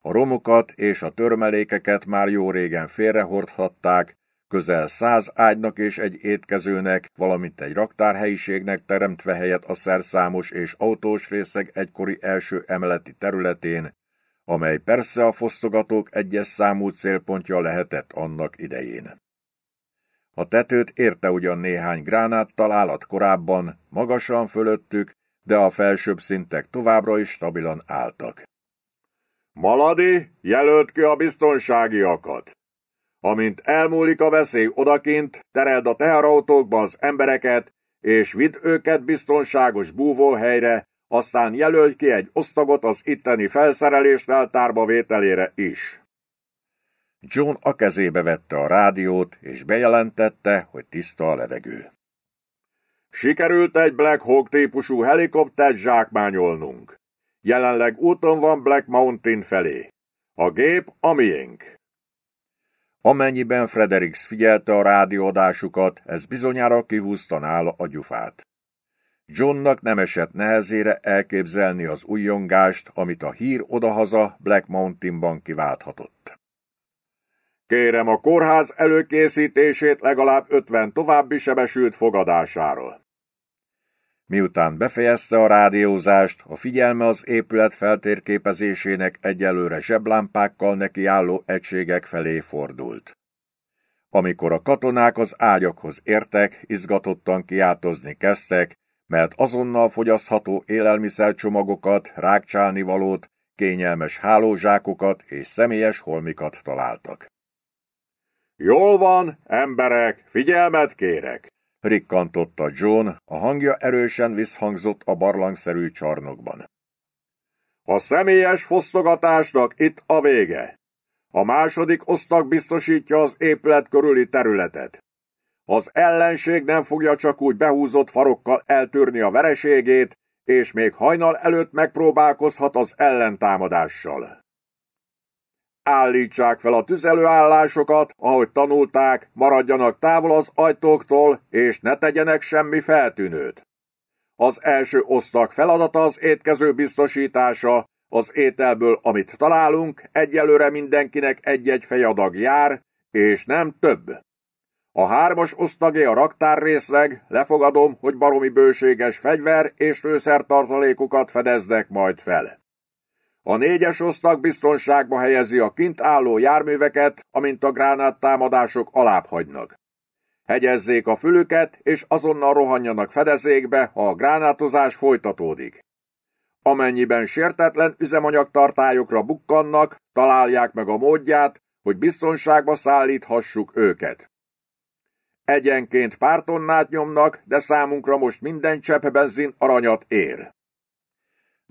A romokat és a törmelékeket már jó régen félrehordhatták, közel száz ágynak és egy étkezőnek, valamint egy raktárhelyiségnek teremtve helyet a szerszámos és autós részeg egykori első emeleti területén, amely persze a fosztogatók egyes számú célpontja lehetett annak idején. A tetőt érte ugyan néhány gránát találat korábban, magasan fölöttük, de a felsőbb szintek továbbra is stabilan álltak. Maladi, jelölt ki a biztonságiakat. Amint elmúlik a veszély odakint, tereld a teherautókba az embereket, és vidd őket biztonságos búvóhelyre, aztán jelölj ki egy osztagot az itteni felszerelés leltárba vételére is. John a kezébe vette a rádiót, és bejelentette, hogy tiszta a levegő. Sikerült egy Black Hawk típusú helikoptert zsákmányolnunk. Jelenleg úton van Black Mountain felé. A gép a miénk. Amennyiben Fredericks figyelte a rádióadásukat, ez bizonyára kihúzta nála a gyufát. Johnnak nem esett nehezére elképzelni az újjongást, amit a hír odahaza Black Mountainban kiválthatott. Kérem a kórház előkészítését legalább 50 további sebesült fogadásáról. Miután befejezte a rádiózást, a figyelme az épület feltérképezésének egyelőre zseblámpákkal nekiálló egységek felé fordult. Amikor a katonák az ágyakhoz értek, izgatottan kiáltozni kezdtek, mert azonnal fogyasztható élelmiszercsomagokat, rákcsálnivalót, kényelmes hálózsákokat és személyes holmikat találtak. Jól van, emberek, figyelmet kérek! rikkantotta John, a hangja erősen visszhangzott a barlangszerű csarnokban. A személyes fosztogatásnak itt a vége. A második osztag biztosítja az épület körüli területet. Az ellenség nem fogja csak úgy behúzott farokkal eltűrni a vereségét, és még hajnal előtt megpróbálkozhat az ellentámadással. Állítsák fel a tüzelőállásokat, ahogy tanulták, maradjanak távol az ajtóktól, és ne tegyenek semmi feltűnőt. Az első osztag feladata az étkező biztosítása, az ételből, amit találunk, egyelőre mindenkinek egy-egy fejadag jár, és nem több. A hármas osztagé a raktár részleg, lefogadom, hogy baromi bőséges fegyver és főszertartalékokat fedeznek majd fel. A négyes osztag biztonságba helyezi a kint álló járműveket, amint a gránáttámadások alább hagynak. Hegyezzék a fülüket, és azonnal rohanjanak fedezékbe, ha a gránátozás folytatódik. Amennyiben sértetlen üzemanyagtartályokra bukkannak, találják meg a módját, hogy biztonságba szállíthassuk őket. Egyenként pár tonnát nyomnak, de számunkra most minden csepp benzin aranyat ér.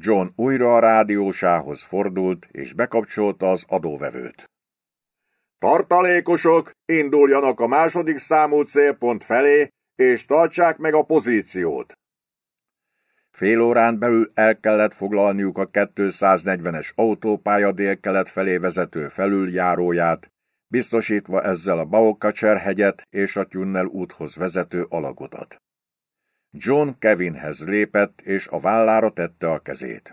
John újra a rádiósához fordult, és bekapcsolta az adóvevőt. Tartalékosok, induljanak a második számú célpont felé, és tartsák meg a pozíciót. Fél órán belül el kellett foglalniuk a 240-es autópálya délkelet felé vezető felüljáróját, biztosítva ezzel a Baokacser hegyet és a Tunnel úthoz vezető alagodat. John Kevinhez lépett, és a vállára tette a kezét.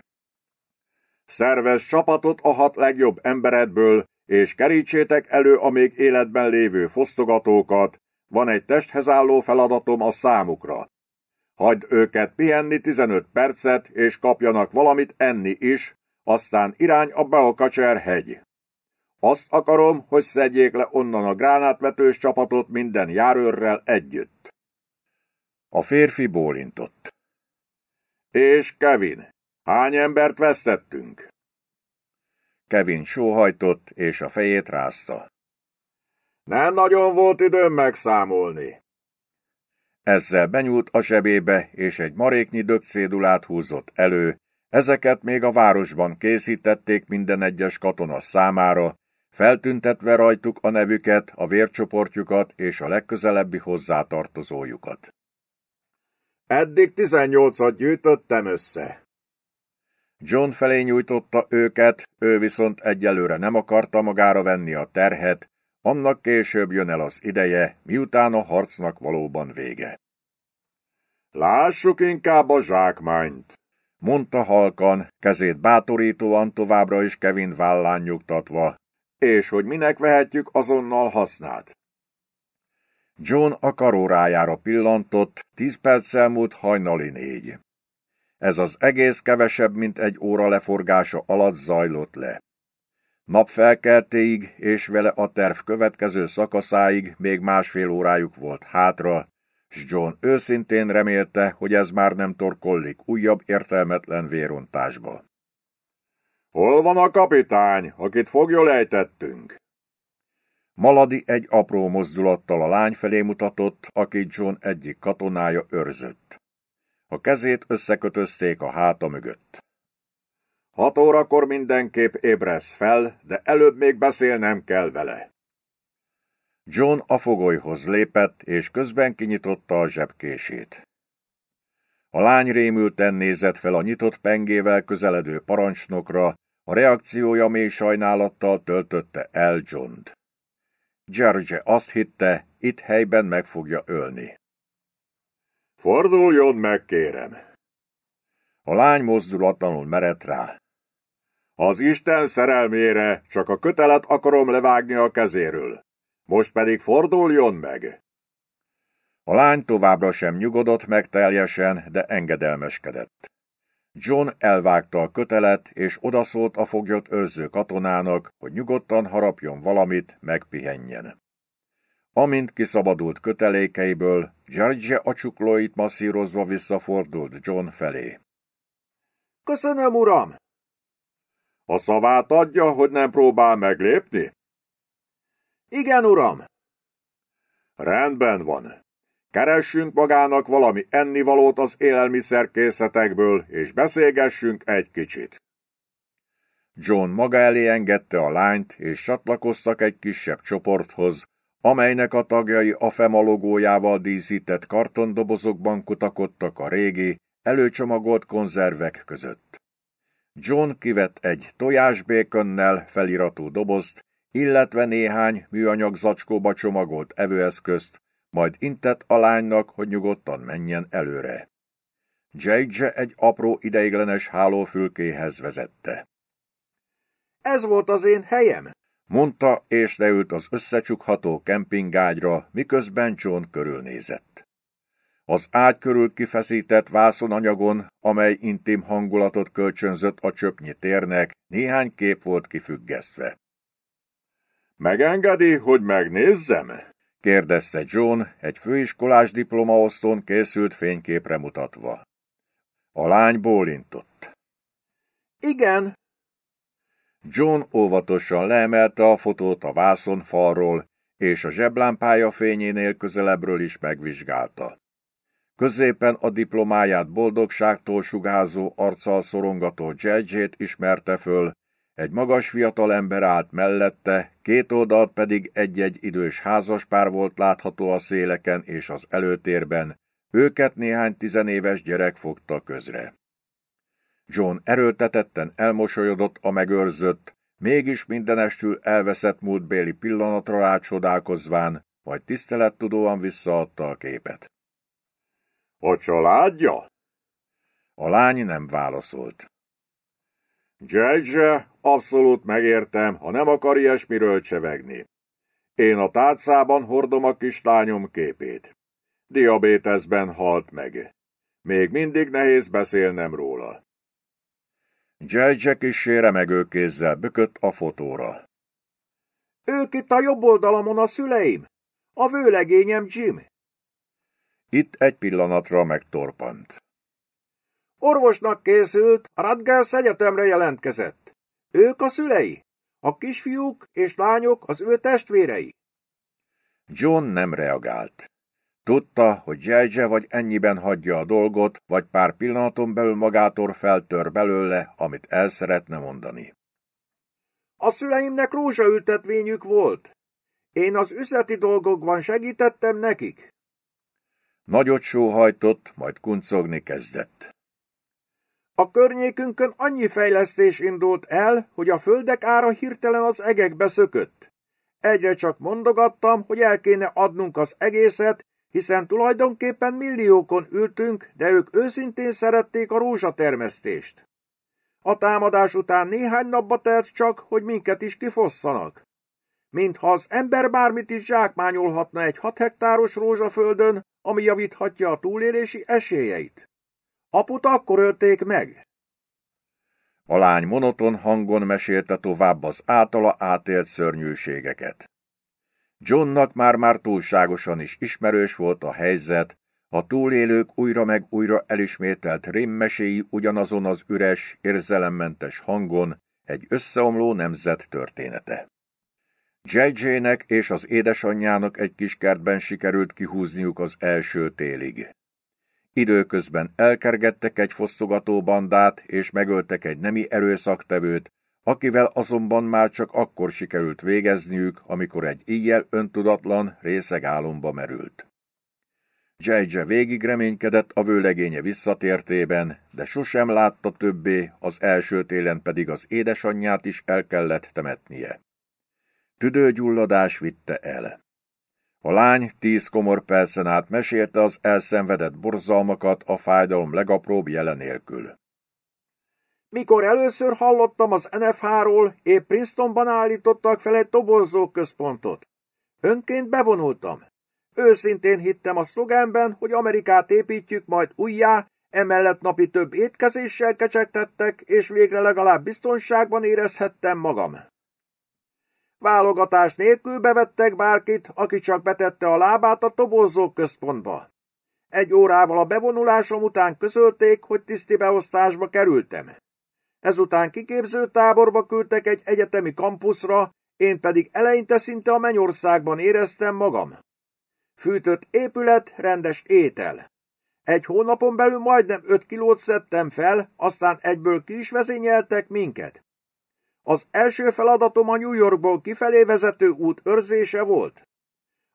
Szervez csapatot a hat legjobb emberedből, és kerítsétek elő a még életben lévő fosztogatókat, van egy testhez álló feladatom a számukra. Hagyd őket pihenni 15 percet, és kapjanak valamit enni is, aztán irány a Beokacser hegy. Azt akarom, hogy szedjék le onnan a gránátvetős csapatot minden járőrrel együtt. A férfi bólintott. És Kevin, hány embert vesztettünk? Kevin sóhajtott, és a fejét rázta. Nem nagyon volt időm megszámolni. Ezzel benyúlt a zsebébe, és egy maréknyi dögcédulát húzott elő, ezeket még a városban készítették minden egyes katona számára, feltüntetve rajtuk a nevüket, a vércsoportjukat és a legközelebbi hozzátartozójukat. Eddig tizennyolcat gyűjtöttem össze. John felé nyújtotta őket, ő viszont egyelőre nem akarta magára venni a terhet, annak később jön el az ideje, miután a harcnak valóban vége. Lássuk inkább a zsákmányt, mondta halkan, kezét bátorítóan továbbra is Kevin vállán nyugtatva, és hogy minek vehetjük azonnal hasznát. John a karórájára pillantott, tíz perccel múlt hajnali négy. Ez az egész kevesebb, mint egy óra leforgása alatt zajlott le. Napfelkeltéig és vele a terv következő szakaszáig még másfél órájuk volt hátra, s John őszintén remélte, hogy ez már nem torkollik újabb értelmetlen vérontásba. Hol van a kapitány, akit fogjól ejtettünk? Maladi egy apró mozdulattal a lány felé mutatott, akit John egyik katonája őrzött. A kezét összekötözték a háta mögött. Hat órakor mindenképp ébresz fel, de előbb még beszélnem kell vele. John a fogolyhoz lépett, és közben kinyitotta a zsebkését. A lány rémülten nézett fel a nyitott pengével közeledő parancsnokra, a reakciója mély sajnálattal töltötte el John-t. George azt hitte, itt helyben meg fogja ölni. Forduljon meg, kérem! A lány mozdulatlanul merett rá. Az Isten szerelmére csak a kötelet akarom levágni a kezéről. Most pedig forduljon meg! A lány továbbra sem nyugodott meg teljesen, de engedelmeskedett. John elvágta a kötelet, és odaszólt a foglyot őrző katonának, hogy nyugodtan harapjon valamit, megpihenjen. Amint kiszabadult kötelékeiből, George a csuklóit masszírozva visszafordult John felé. Köszönöm, uram! A szavát adja, hogy nem próbál meglépni? Igen, uram. Rendben van. Keressünk magának valami ennivalót az élelmiszerkészletekből, és beszélgessünk egy kicsit. John maga elé engedte a lányt, és csatlakoztak egy kisebb csoporthoz, amelynek a tagjai a FEMA logójával díszített kartondobozokban kutakodtak a régi, előcsomagolt konzervek között. John kivett egy tojásbékönnel feliratú dobozt, illetve néhány műanyag zacskóba csomagolt evőeszközt, majd intett a lánynak, hogy nyugodtan menjen előre. Jage egy apró ideiglenes hálófülkéhez vezette. Ez volt az én helyem, mondta, és leült az összecsukható kempingágyra, miközben John körülnézett. Az ágy körül kifeszített vászonanyagon, amely intim hangulatot kölcsönzött a csöpnyi térnek, néhány kép volt kifüggesztve. Megengedi, hogy megnézzem? Kérdezte John egy főiskolás diplomaosztón készült fényképre mutatva. A lány bólintott. Igen. John óvatosan leemelte a fotót a vászon falról, és a zseblámpája fényénél közelebbről is megvizsgálta. Középen a diplomáját boldogságtól sugázó arccal szorongató Judge-ét ismerte föl, egy magas fiatal ember állt mellette, két oldalt pedig egy-egy idős házaspár volt látható a széleken és az előtérben, őket néhány tizenéves gyerek fogta közre. John erőltetetten elmosolyodott a megőrzött, mégis mindenestül elveszett múltbéli pillanatra rácsodálkozván, majd tisztelettudóan visszaadta a képet. A családja? A lány nem válaszolt. Judge, abszolút megértem, ha nem akar ilyesmiről csevegni. Én a tárcában hordom a kislányom képét. Diabétesben halt meg. Még mindig nehéz beszélnem róla. Judge kissé remegő kézzel bökött a fotóra. Ők itt a jobb oldalamon a szüleim. A vőlegényem Jim. Itt egy pillanatra megtorpant. Orvosnak készült, a Radgers Egyetemre jelentkezett. Ők a szülei, a kisfiúk és lányok az ő testvérei. John nem reagált. Tudta, hogy Jelzse vagy ennyiben hagyja a dolgot, vagy pár pillanaton belül magától feltör belőle, amit el szeretne mondani. A szüleimnek rózsaültetvényük volt. Én az üzleti dolgokban segítettem nekik. Nagyot sóhajtott, majd kuncogni kezdett. A környékünkön annyi fejlesztés indult el, hogy a földek ára hirtelen az egekbe szökött. Egyre csak mondogattam, hogy el kéne adnunk az egészet, hiszen tulajdonképpen milliókon ültünk, de ők őszintén szerették a rózsatermesztést. A támadás után néhány napba telt csak, hogy minket is kifosszanak. Mintha az ember bármit is zsákmányolhatna egy hat hektáros rózsaföldön, ami javíthatja a túlélési esélyeit. Aput akkor ölték meg. A lány monoton hangon mesélte tovább az általa átélt szörnyűségeket. Johnnak már-már túlságosan is ismerős volt a helyzet, a túlélők újra meg újra elismételt rémmeséi ugyanazon az üres, érzelemmentes hangon egy összeomló nemzet története. JJ-nek és az édesanyjának egy kis kertben sikerült kihúzniuk az első télig. Időközben elkergettek egy fosztogató bandát, és megöltek egy nemi erőszaktevőt, akivel azonban már csak akkor sikerült végezniük, amikor egy íjjel öntudatlan részeg álomba merült. Jayja végig reménykedett a vőlegénye visszatértében, de sosem látta többé, az első télen pedig az édesanyját is el kellett temetnie. Tüdőgyulladás vitte el. A lány tíz komor percen át mesélte az elszenvedett borzalmakat a fájdalom legapróbb jelenélkül. Mikor először hallottam az NFH-ról, épp Princetonban állítottak fel egy toborzó központot. Önként bevonultam. Őszintén hittem a szlogenben, hogy Amerikát építjük majd újjá, emellett napi több étkezéssel kecsegtettek, és végre legalább biztonságban érezhettem magam. Válogatás nélkül bevettek bárkit, aki csak betette a lábát a toborzó központba. Egy órával a bevonulásom után közölték, hogy tiszti beosztásba kerültem. Ezután kiképző táborba küldtek egy egyetemi kampuszra, én pedig eleinte szinte a mennyországban éreztem magam. Fűtött épület, rendes étel. Egy hónapon belül majdnem öt kilót szedtem fel, aztán egyből ki is vezényeltek minket. Az első feladatom a New Yorkból kifelé vezető út őrzése volt.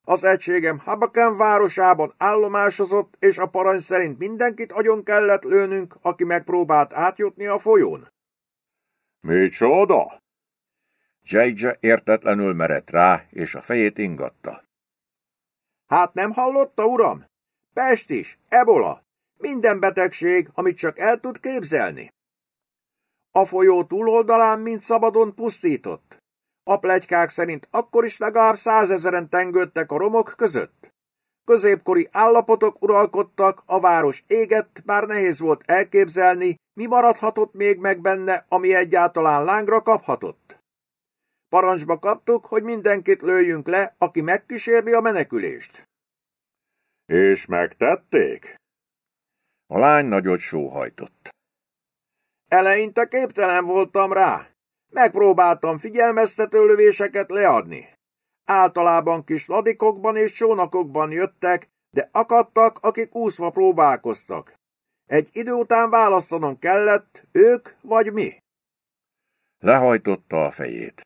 Az egységem Habaken városában állomásozott, és a parancs szerint mindenkit agyon kellett lőnünk, aki megpróbált átjutni a folyón. Micsoda? Jayja értetlenül merett rá, és a fejét ingatta. Hát nem hallotta, uram? Pest is, ebola, minden betegség, amit csak el tud képzelni. A folyó túloldalán mind szabadon pusztított. A plegykák szerint akkor is legalább százezeren tengődtek a romok között. Középkori állapotok uralkodtak, a város égett, bár nehéz volt elképzelni, mi maradhatott még meg benne, ami egyáltalán lángra kaphatott. Parancsba kaptuk, hogy mindenkit lőjünk le, aki megkísérli a menekülést. És megtették? A lány nagyot sóhajtott. Eleinte képtelen voltam rá. Megpróbáltam figyelmeztető lövéseket leadni. Általában kis ladikokban és csónakokban jöttek, de akadtak, akik úszva próbálkoztak. Egy idő után választanom kellett, ők vagy mi. Lehajtotta a fejét.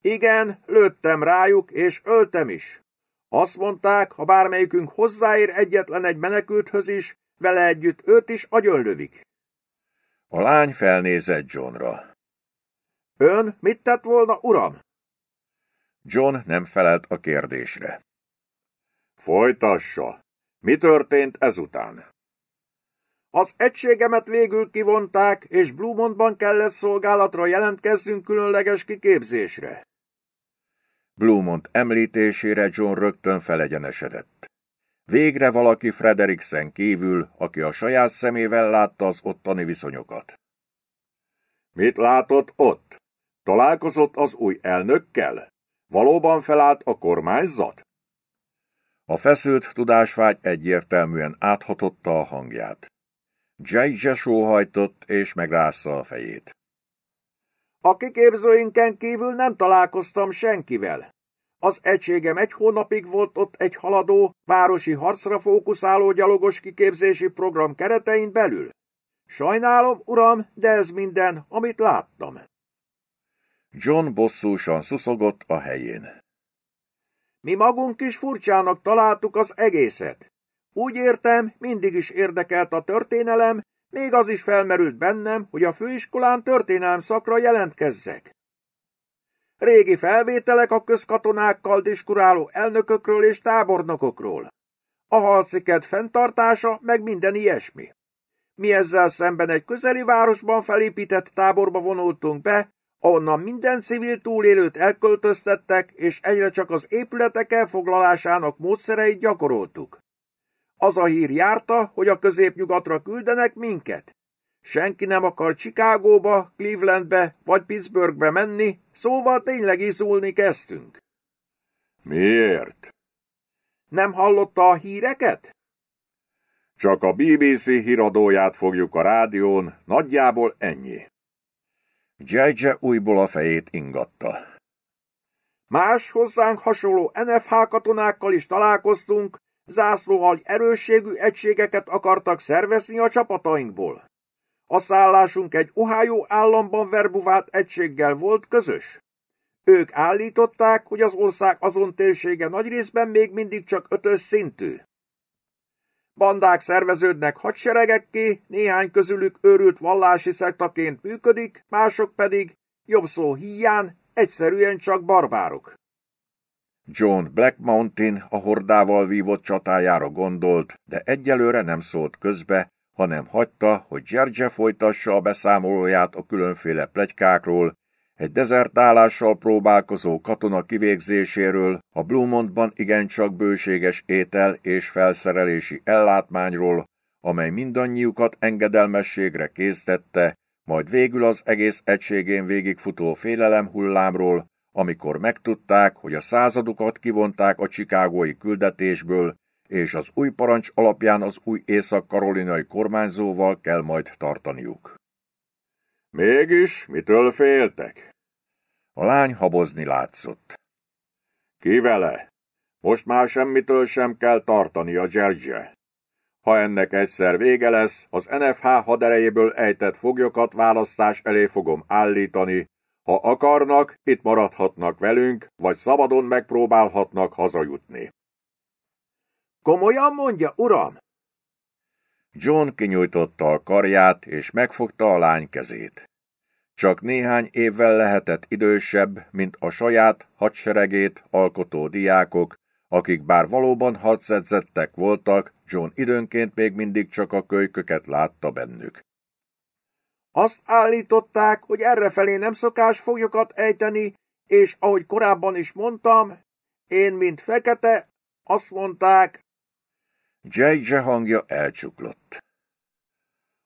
Igen, lőttem rájuk, és öltem is. Azt mondták, ha bármelyikünk hozzáér egyetlen egy menekülthöz is, vele együtt őt is agyonlövik. A lány felnézett Johnra. Ön mit tett volna, uram? John nem felelt a kérdésre. Folytassa. Mi történt ezután? Az egységemet végül kivonták, és Blumontban kellett szolgálatra jelentkezzünk különleges kiképzésre. Blumont említésére John rögtön felegyenesedett. Végre valaki Frederiksen kívül, aki a saját szemével látta az ottani viszonyokat. Mit látott ott? Találkozott az új elnökkel? Valóban felállt a kormányzat? A feszült tudásvágy egyértelműen áthatotta a hangját. Jayja sóhajtott és megrázta a fejét. A kiképzőinken kívül nem találkoztam senkivel. Az egységem egy hónapig volt ott egy haladó, városi harcra fókuszáló gyalogos kiképzési program keretein belül. Sajnálom, uram, de ez minden, amit láttam. John bosszúsan szuszogott a helyén. Mi magunk is furcsának találtuk az egészet. Úgy értem, mindig is érdekelt a történelem, még az is felmerült bennem, hogy a főiskolán történelem szakra jelentkezzek. Régi felvételek a közkatonákkal diskuráló elnökökről és tábornokokról. A halsziket fenntartása, meg minden ilyesmi. Mi ezzel szemben egy közeli városban felépített táborba vonultunk be, ahonnan minden civil túlélőt elköltöztettek, és egyre csak az épületek elfoglalásának módszereit gyakoroltuk. Az a hír járta, hogy a középnyugatra küldenek minket. Senki nem akar Chicagóba, Clevelandbe vagy Pittsburghbe menni, szóval tényleg izulni kezdtünk. Miért? Nem hallotta a híreket? Csak a BBC híradóját fogjuk a rádión, nagyjából ennyi. Jajja újból a fejét ingatta. Más hozzánk hasonló NFH katonákkal is találkoztunk, zászlóhagy erősségű egységeket akartak szervezni a csapatainkból. A szállásunk egy Ohio államban verbuvált egységgel volt közös. Ők állították, hogy az ország azon térsége nagy részben még mindig csak ötös szintű. Bandák szerveződnek hadseregekké, néhány közülük őrült vallási szektaként működik, mások pedig, jobb szó híján, egyszerűen csak barbárok. John Black Mountain a hordával vívott csatájára gondolt, de egyelőre nem szólt közbe, hanem hagyta, hogy George folytassa a beszámolóját a különféle plegykákról, egy dezertálással próbálkozó katona kivégzéséről, a Blumontban igencsak bőséges étel és felszerelési ellátmányról, amely mindannyiukat engedelmességre késztette, majd végül az egész egységén végigfutó félelem hullámról, amikor megtudták, hogy a századukat kivonták a csikágói küldetésből, és az új parancs alapján az új észak-karolinai kormányzóval kell majd tartaniuk. Mégis, mitől féltek? A lány habozni látszott. Ki vele? Most már semmitől sem kell tartani a George. Ha ennek egyszer vége lesz, az NFH haderejéből ejtett foglyokat választás elé fogom állítani, ha akarnak, itt maradhatnak velünk, vagy szabadon megpróbálhatnak hazajutni. Komolyan mondja, uram? John kinyújtotta a karját, és megfogta a lány kezét. Csak néhány évvel lehetett idősebb, mint a saját hadseregét alkotó diákok, akik bár valóban hadszedzettek voltak, John időnként még mindig csak a kölyköket látta bennük. Azt állították, hogy errefelé nem szokás foglyokat ejteni, és ahogy korábban is mondtam, én, mint fekete, azt mondták... J.J. hangja elcsuklott.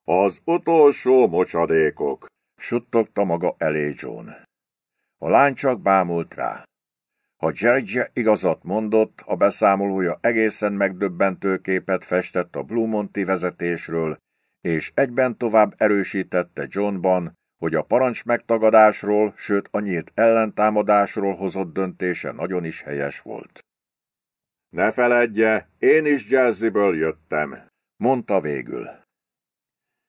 Az utolsó mocsadékok, suttogta maga elé John. A lány csak bámult rá. Ha George igazat mondott, a beszámolója egészen megdöbbentő képet festett a Blumonti vezetésről, és egyben tovább erősítette Johnban, hogy a parancs megtagadásról, sőt a nyílt ellentámadásról hozott döntése nagyon is helyes volt. Ne feledje, én is Jersey-ből jöttem, mondta végül.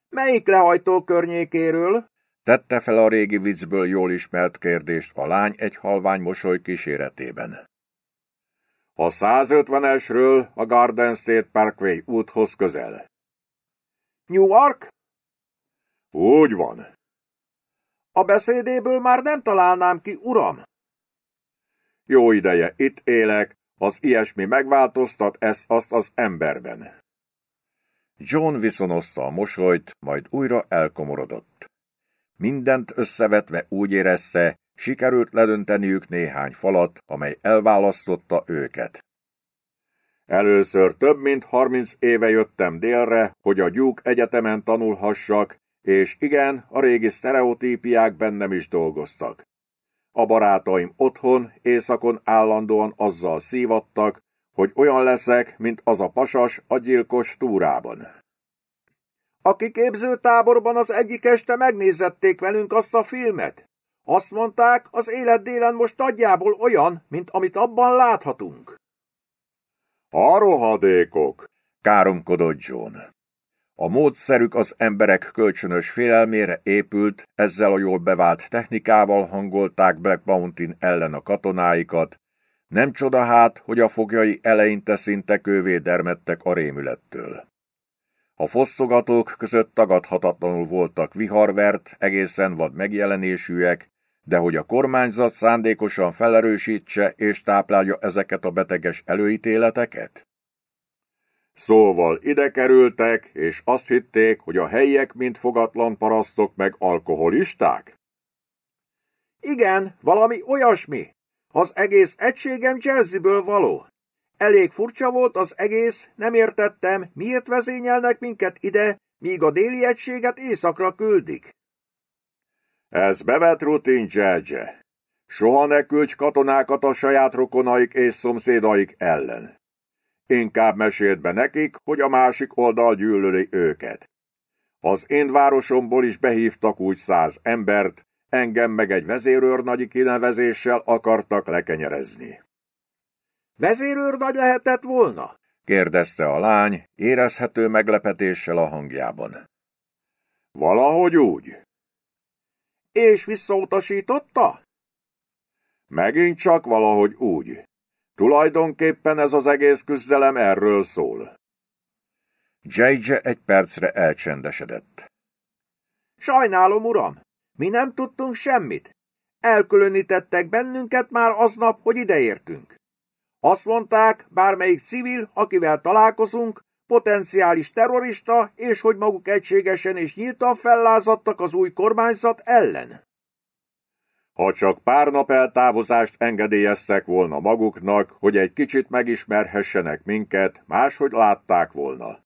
Melyik lehajtó környékéről? Tette fel a régi viccből jól ismert kérdést a lány egy halvány mosoly kíséretében. A 150-esről a Garden State Parkway úthoz közel. Newark? Úgy van. A beszédéből már nem találnám ki, uram. Jó ideje, itt élek, az ilyesmi megváltoztat ezt-azt az emberben. John viszonozta a mosolyt, majd újra elkomorodott. Mindent összevetve úgy érezte, sikerült ledönteniük néhány falat, amely elválasztotta őket. Először több mint harminc éve jöttem délre, hogy a gyúk egyetemen tanulhassak, és igen, a régi sztereotípiák bennem is dolgoztak. A barátaim otthon, éjszakon állandóan azzal szívattak, hogy olyan leszek, mint az a pasas a gyilkos túrában. A kiképző táborban az egyik este megnézették velünk azt a filmet. Azt mondták, az élet délen most nagyjából olyan, mint amit abban láthatunk. A rohadékok! Káromkodott John. A módszerük az emberek kölcsönös félelmére épült, ezzel a jól bevált technikával hangolták Black Mountain ellen a katonáikat, Nem csoda hát, hogy a fogjai eleinte szinte kővé dermedtek a rémülettől. A fosztogatók között tagadhatatlanul voltak viharvert, egészen vad megjelenésűek, de hogy a kormányzat szándékosan felerősítse és táplálja ezeket a beteges előítéleteket? Szóval ide kerültek, és azt hitték, hogy a helyiek mind fogatlan parasztok meg alkoholisták? Igen, valami olyasmi. Az egész egységem Jerseyből való. Elég furcsa volt az egész, nem értettem, miért vezényelnek minket ide, míg a déli egységet északra küldik. Ez bevett rutin, George. Soha ne küldj katonákat a saját rokonaik és szomszédaik ellen. Inkább meséld be nekik, hogy a másik oldal gyűlöli őket. Az én városomból is behívtak úgy száz embert, engem meg egy vezérőrnagyi kinevezéssel akartak lekenyerezni. Vezérőrnagy lehetett volna? kérdezte a lány, érezhető meglepetéssel a hangjában. Valahogy úgy. És visszautasította? Megint csak valahogy úgy. Tulajdonképpen ez az egész küzdelem erről szól. Jayge egy percre elcsendesedett. Sajnálom, uram, mi nem tudtunk semmit. Elkülönítettek bennünket már aznap, hogy ideértünk. Azt mondták, bármelyik civil, akivel találkozunk, potenciális terrorista, és hogy maguk egységesen és nyíltan fellázadtak az új kormányzat ellen. Ha csak pár nap eltávozást engedélyeztek volna maguknak, hogy egy kicsit megismerhessenek minket, máshogy látták volna.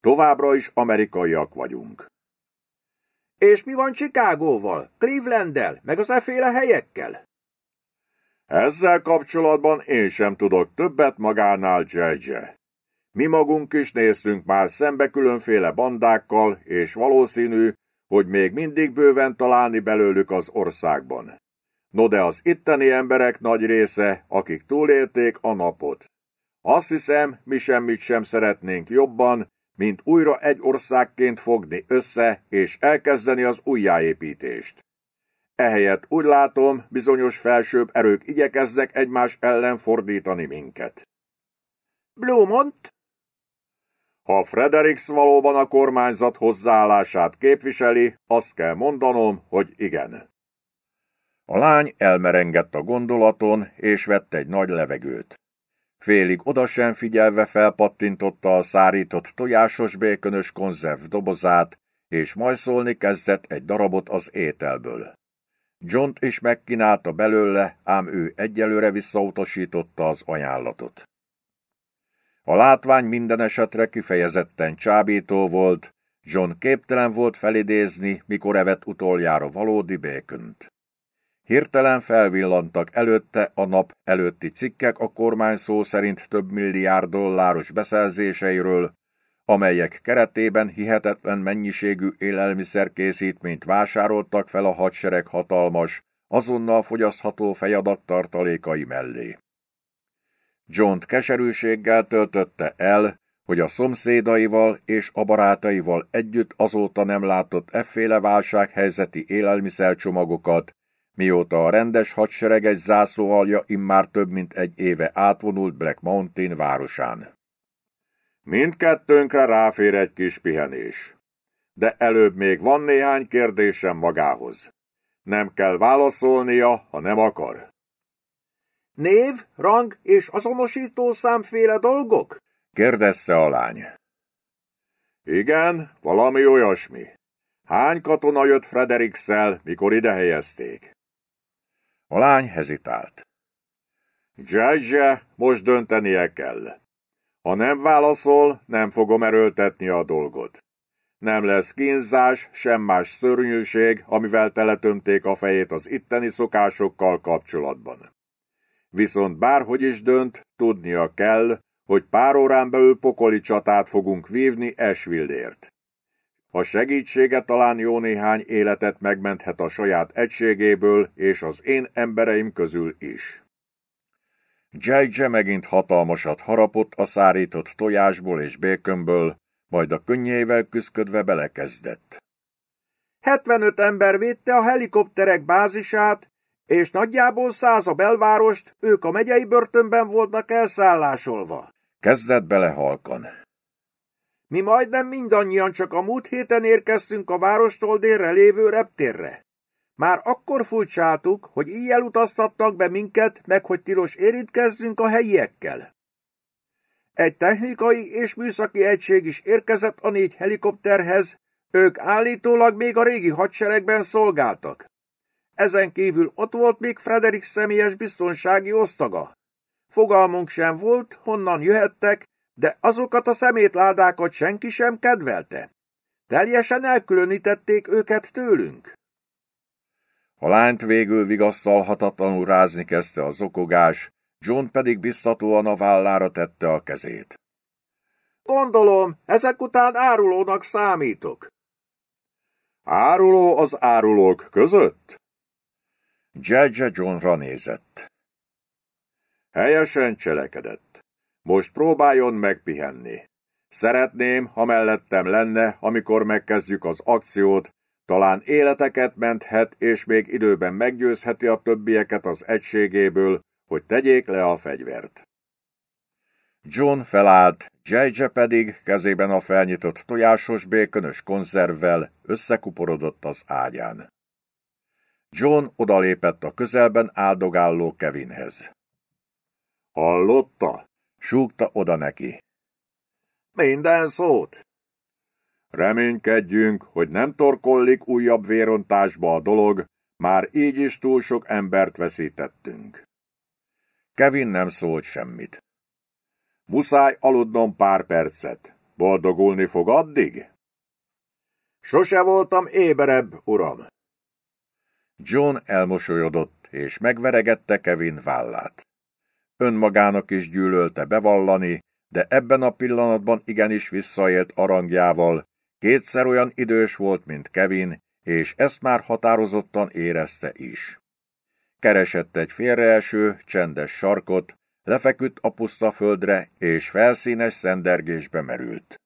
Továbbra is amerikaiak vagyunk. És mi van Chicagóval, Clevelanddel, meg az eféle helyekkel? Ezzel kapcsolatban én sem tudok többet magánál, JJ. Mi magunk is néztünk már szembe különféle bandákkal, és valószínű, hogy még mindig bőven találni belőlük az országban. No de az itteni emberek nagy része, akik túlélték a napot. Azt hiszem, mi semmit sem szeretnénk jobban, mint újra egy országként fogni össze és elkezdeni az újjáépítést. Ehelyett úgy látom, bizonyos felsőbb erők igyekeznek egymás ellen fordítani minket. Blumont? Ha Fredericks valóban a kormányzat hozzáállását képviseli, azt kell mondanom, hogy igen. A lány elmerengett a gondolaton, és vett egy nagy levegőt. Félig oda sem figyelve felpattintotta a szárított tojásos békönös konzerv dobozát, és majszolni kezdett egy darabot az ételből. john is megkínálta belőle, ám ő egyelőre visszautasította az ajánlatot. A látvány minden esetre kifejezetten csábító volt, John képtelen volt felidézni, mikor evett utoljára valódi békönt. Hirtelen felvillantak előtte a nap előtti cikkek a kormány szó szerint több milliárd dolláros beszerzéseiről, amelyek keretében hihetetlen mennyiségű élelmiszerkészítményt vásároltak fel a hadsereg hatalmas, azonnal fogyasztható fejadat tartalékai mellé. John keserűséggel töltötte el, hogy a szomszédaival és a barátaival együtt azóta nem látott efféle válsághelyzeti élelmiszercsomagokat, mióta a rendes hadsereg egy zászlóalja immár több mint egy éve átvonult Black Mountain városán. Mindkettőnkre ráfér egy kis pihenés. De előbb még van néhány kérdésem magához. Nem kell válaszolnia, ha nem akar. Név, rang és azonosító számféle dolgok? kérdezze a lány. Igen, valami olyasmi. Hány katona jött Frederikszel, mikor ide helyezték? A lány hezitált. Zsajzse, most döntenie kell. Ha nem válaszol, nem fogom erőltetni a dolgot. Nem lesz kínzás, sem más szörnyűség, amivel teletömték a fejét az itteni szokásokkal kapcsolatban. Viszont bárhogy is dönt, tudnia kell, hogy pár órán belül pokoli csatát fogunk vívni Esvildért. Ha segítsége talán jó néhány életet megmenthet a saját egységéből és az én embereim közül is. Jayge megint hatalmasat harapott a szárított tojásból és békömből, majd a könnyével küszködve belekezdett. 75 ember védte a helikopterek bázisát, És nagyjából száz a belvárost, ők a megyei börtönben voltak elszállásolva. Kezdett bele halkan. Mi majdnem mindannyian csak a múlt héten érkeztünk a várostól délre lévő reptérre. Már akkor furcsáltuk, hogy így utaztattak be minket, meg hogy tilos érintkezzünk a helyiekkel. Egy technikai és műszaki egység is érkezett a négy helikopterhez, ők állítólag még a régi hadseregben szolgáltak. Ezen kívül ott volt még Frederik személyes biztonsági osztaga. Fogalmunk sem volt, honnan jöhettek, de azokat a szemétládákat senki sem kedvelte. Teljesen elkülönítették őket tőlünk. A lányt végül vigasztalhatatlanul rázni kezdte a zokogás, John pedig biztatóan a vállára tette a kezét. Gondolom, ezek után árulónak számítok. Áruló az árulók között? Judge Johnra nézett. Helyesen cselekedett. Most próbáljon megpihenni. Szeretném, ha mellettem lenne, amikor megkezdjük az akciót, talán életeket menthet, és még időben meggyőzheti a többieket az egységéből, hogy tegyék le a fegyvert. John felállt, Jayja pedig kezében a felnyitott tojásos békönös konzervvel összekuporodott az ágyán. John odalépett a közelben áldogáló Kevinhez. Hallotta? Súgta oda neki. Minden szót. Reménykedjünk, hogy nem torkollik újabb vérontásba a dolog, már így is túl sok embert veszítettünk. Kevin nem szólt semmit. Muszáj aludnom pár percet. Boldogulni fog addig? Sose voltam éberebb, uram. John elmosolyodott, és megveregette Kevin vállát. Önmagának is gyűlölte bevallani, de ebben a pillanatban igenis visszaélt arangjával, kétszer olyan idős volt, mint Kevin, és ezt már határozottan érezte is. Keresett egy félreeső, csendes sarkot, lefeküdt a puszta földre, és felszínes szendergésbe merült.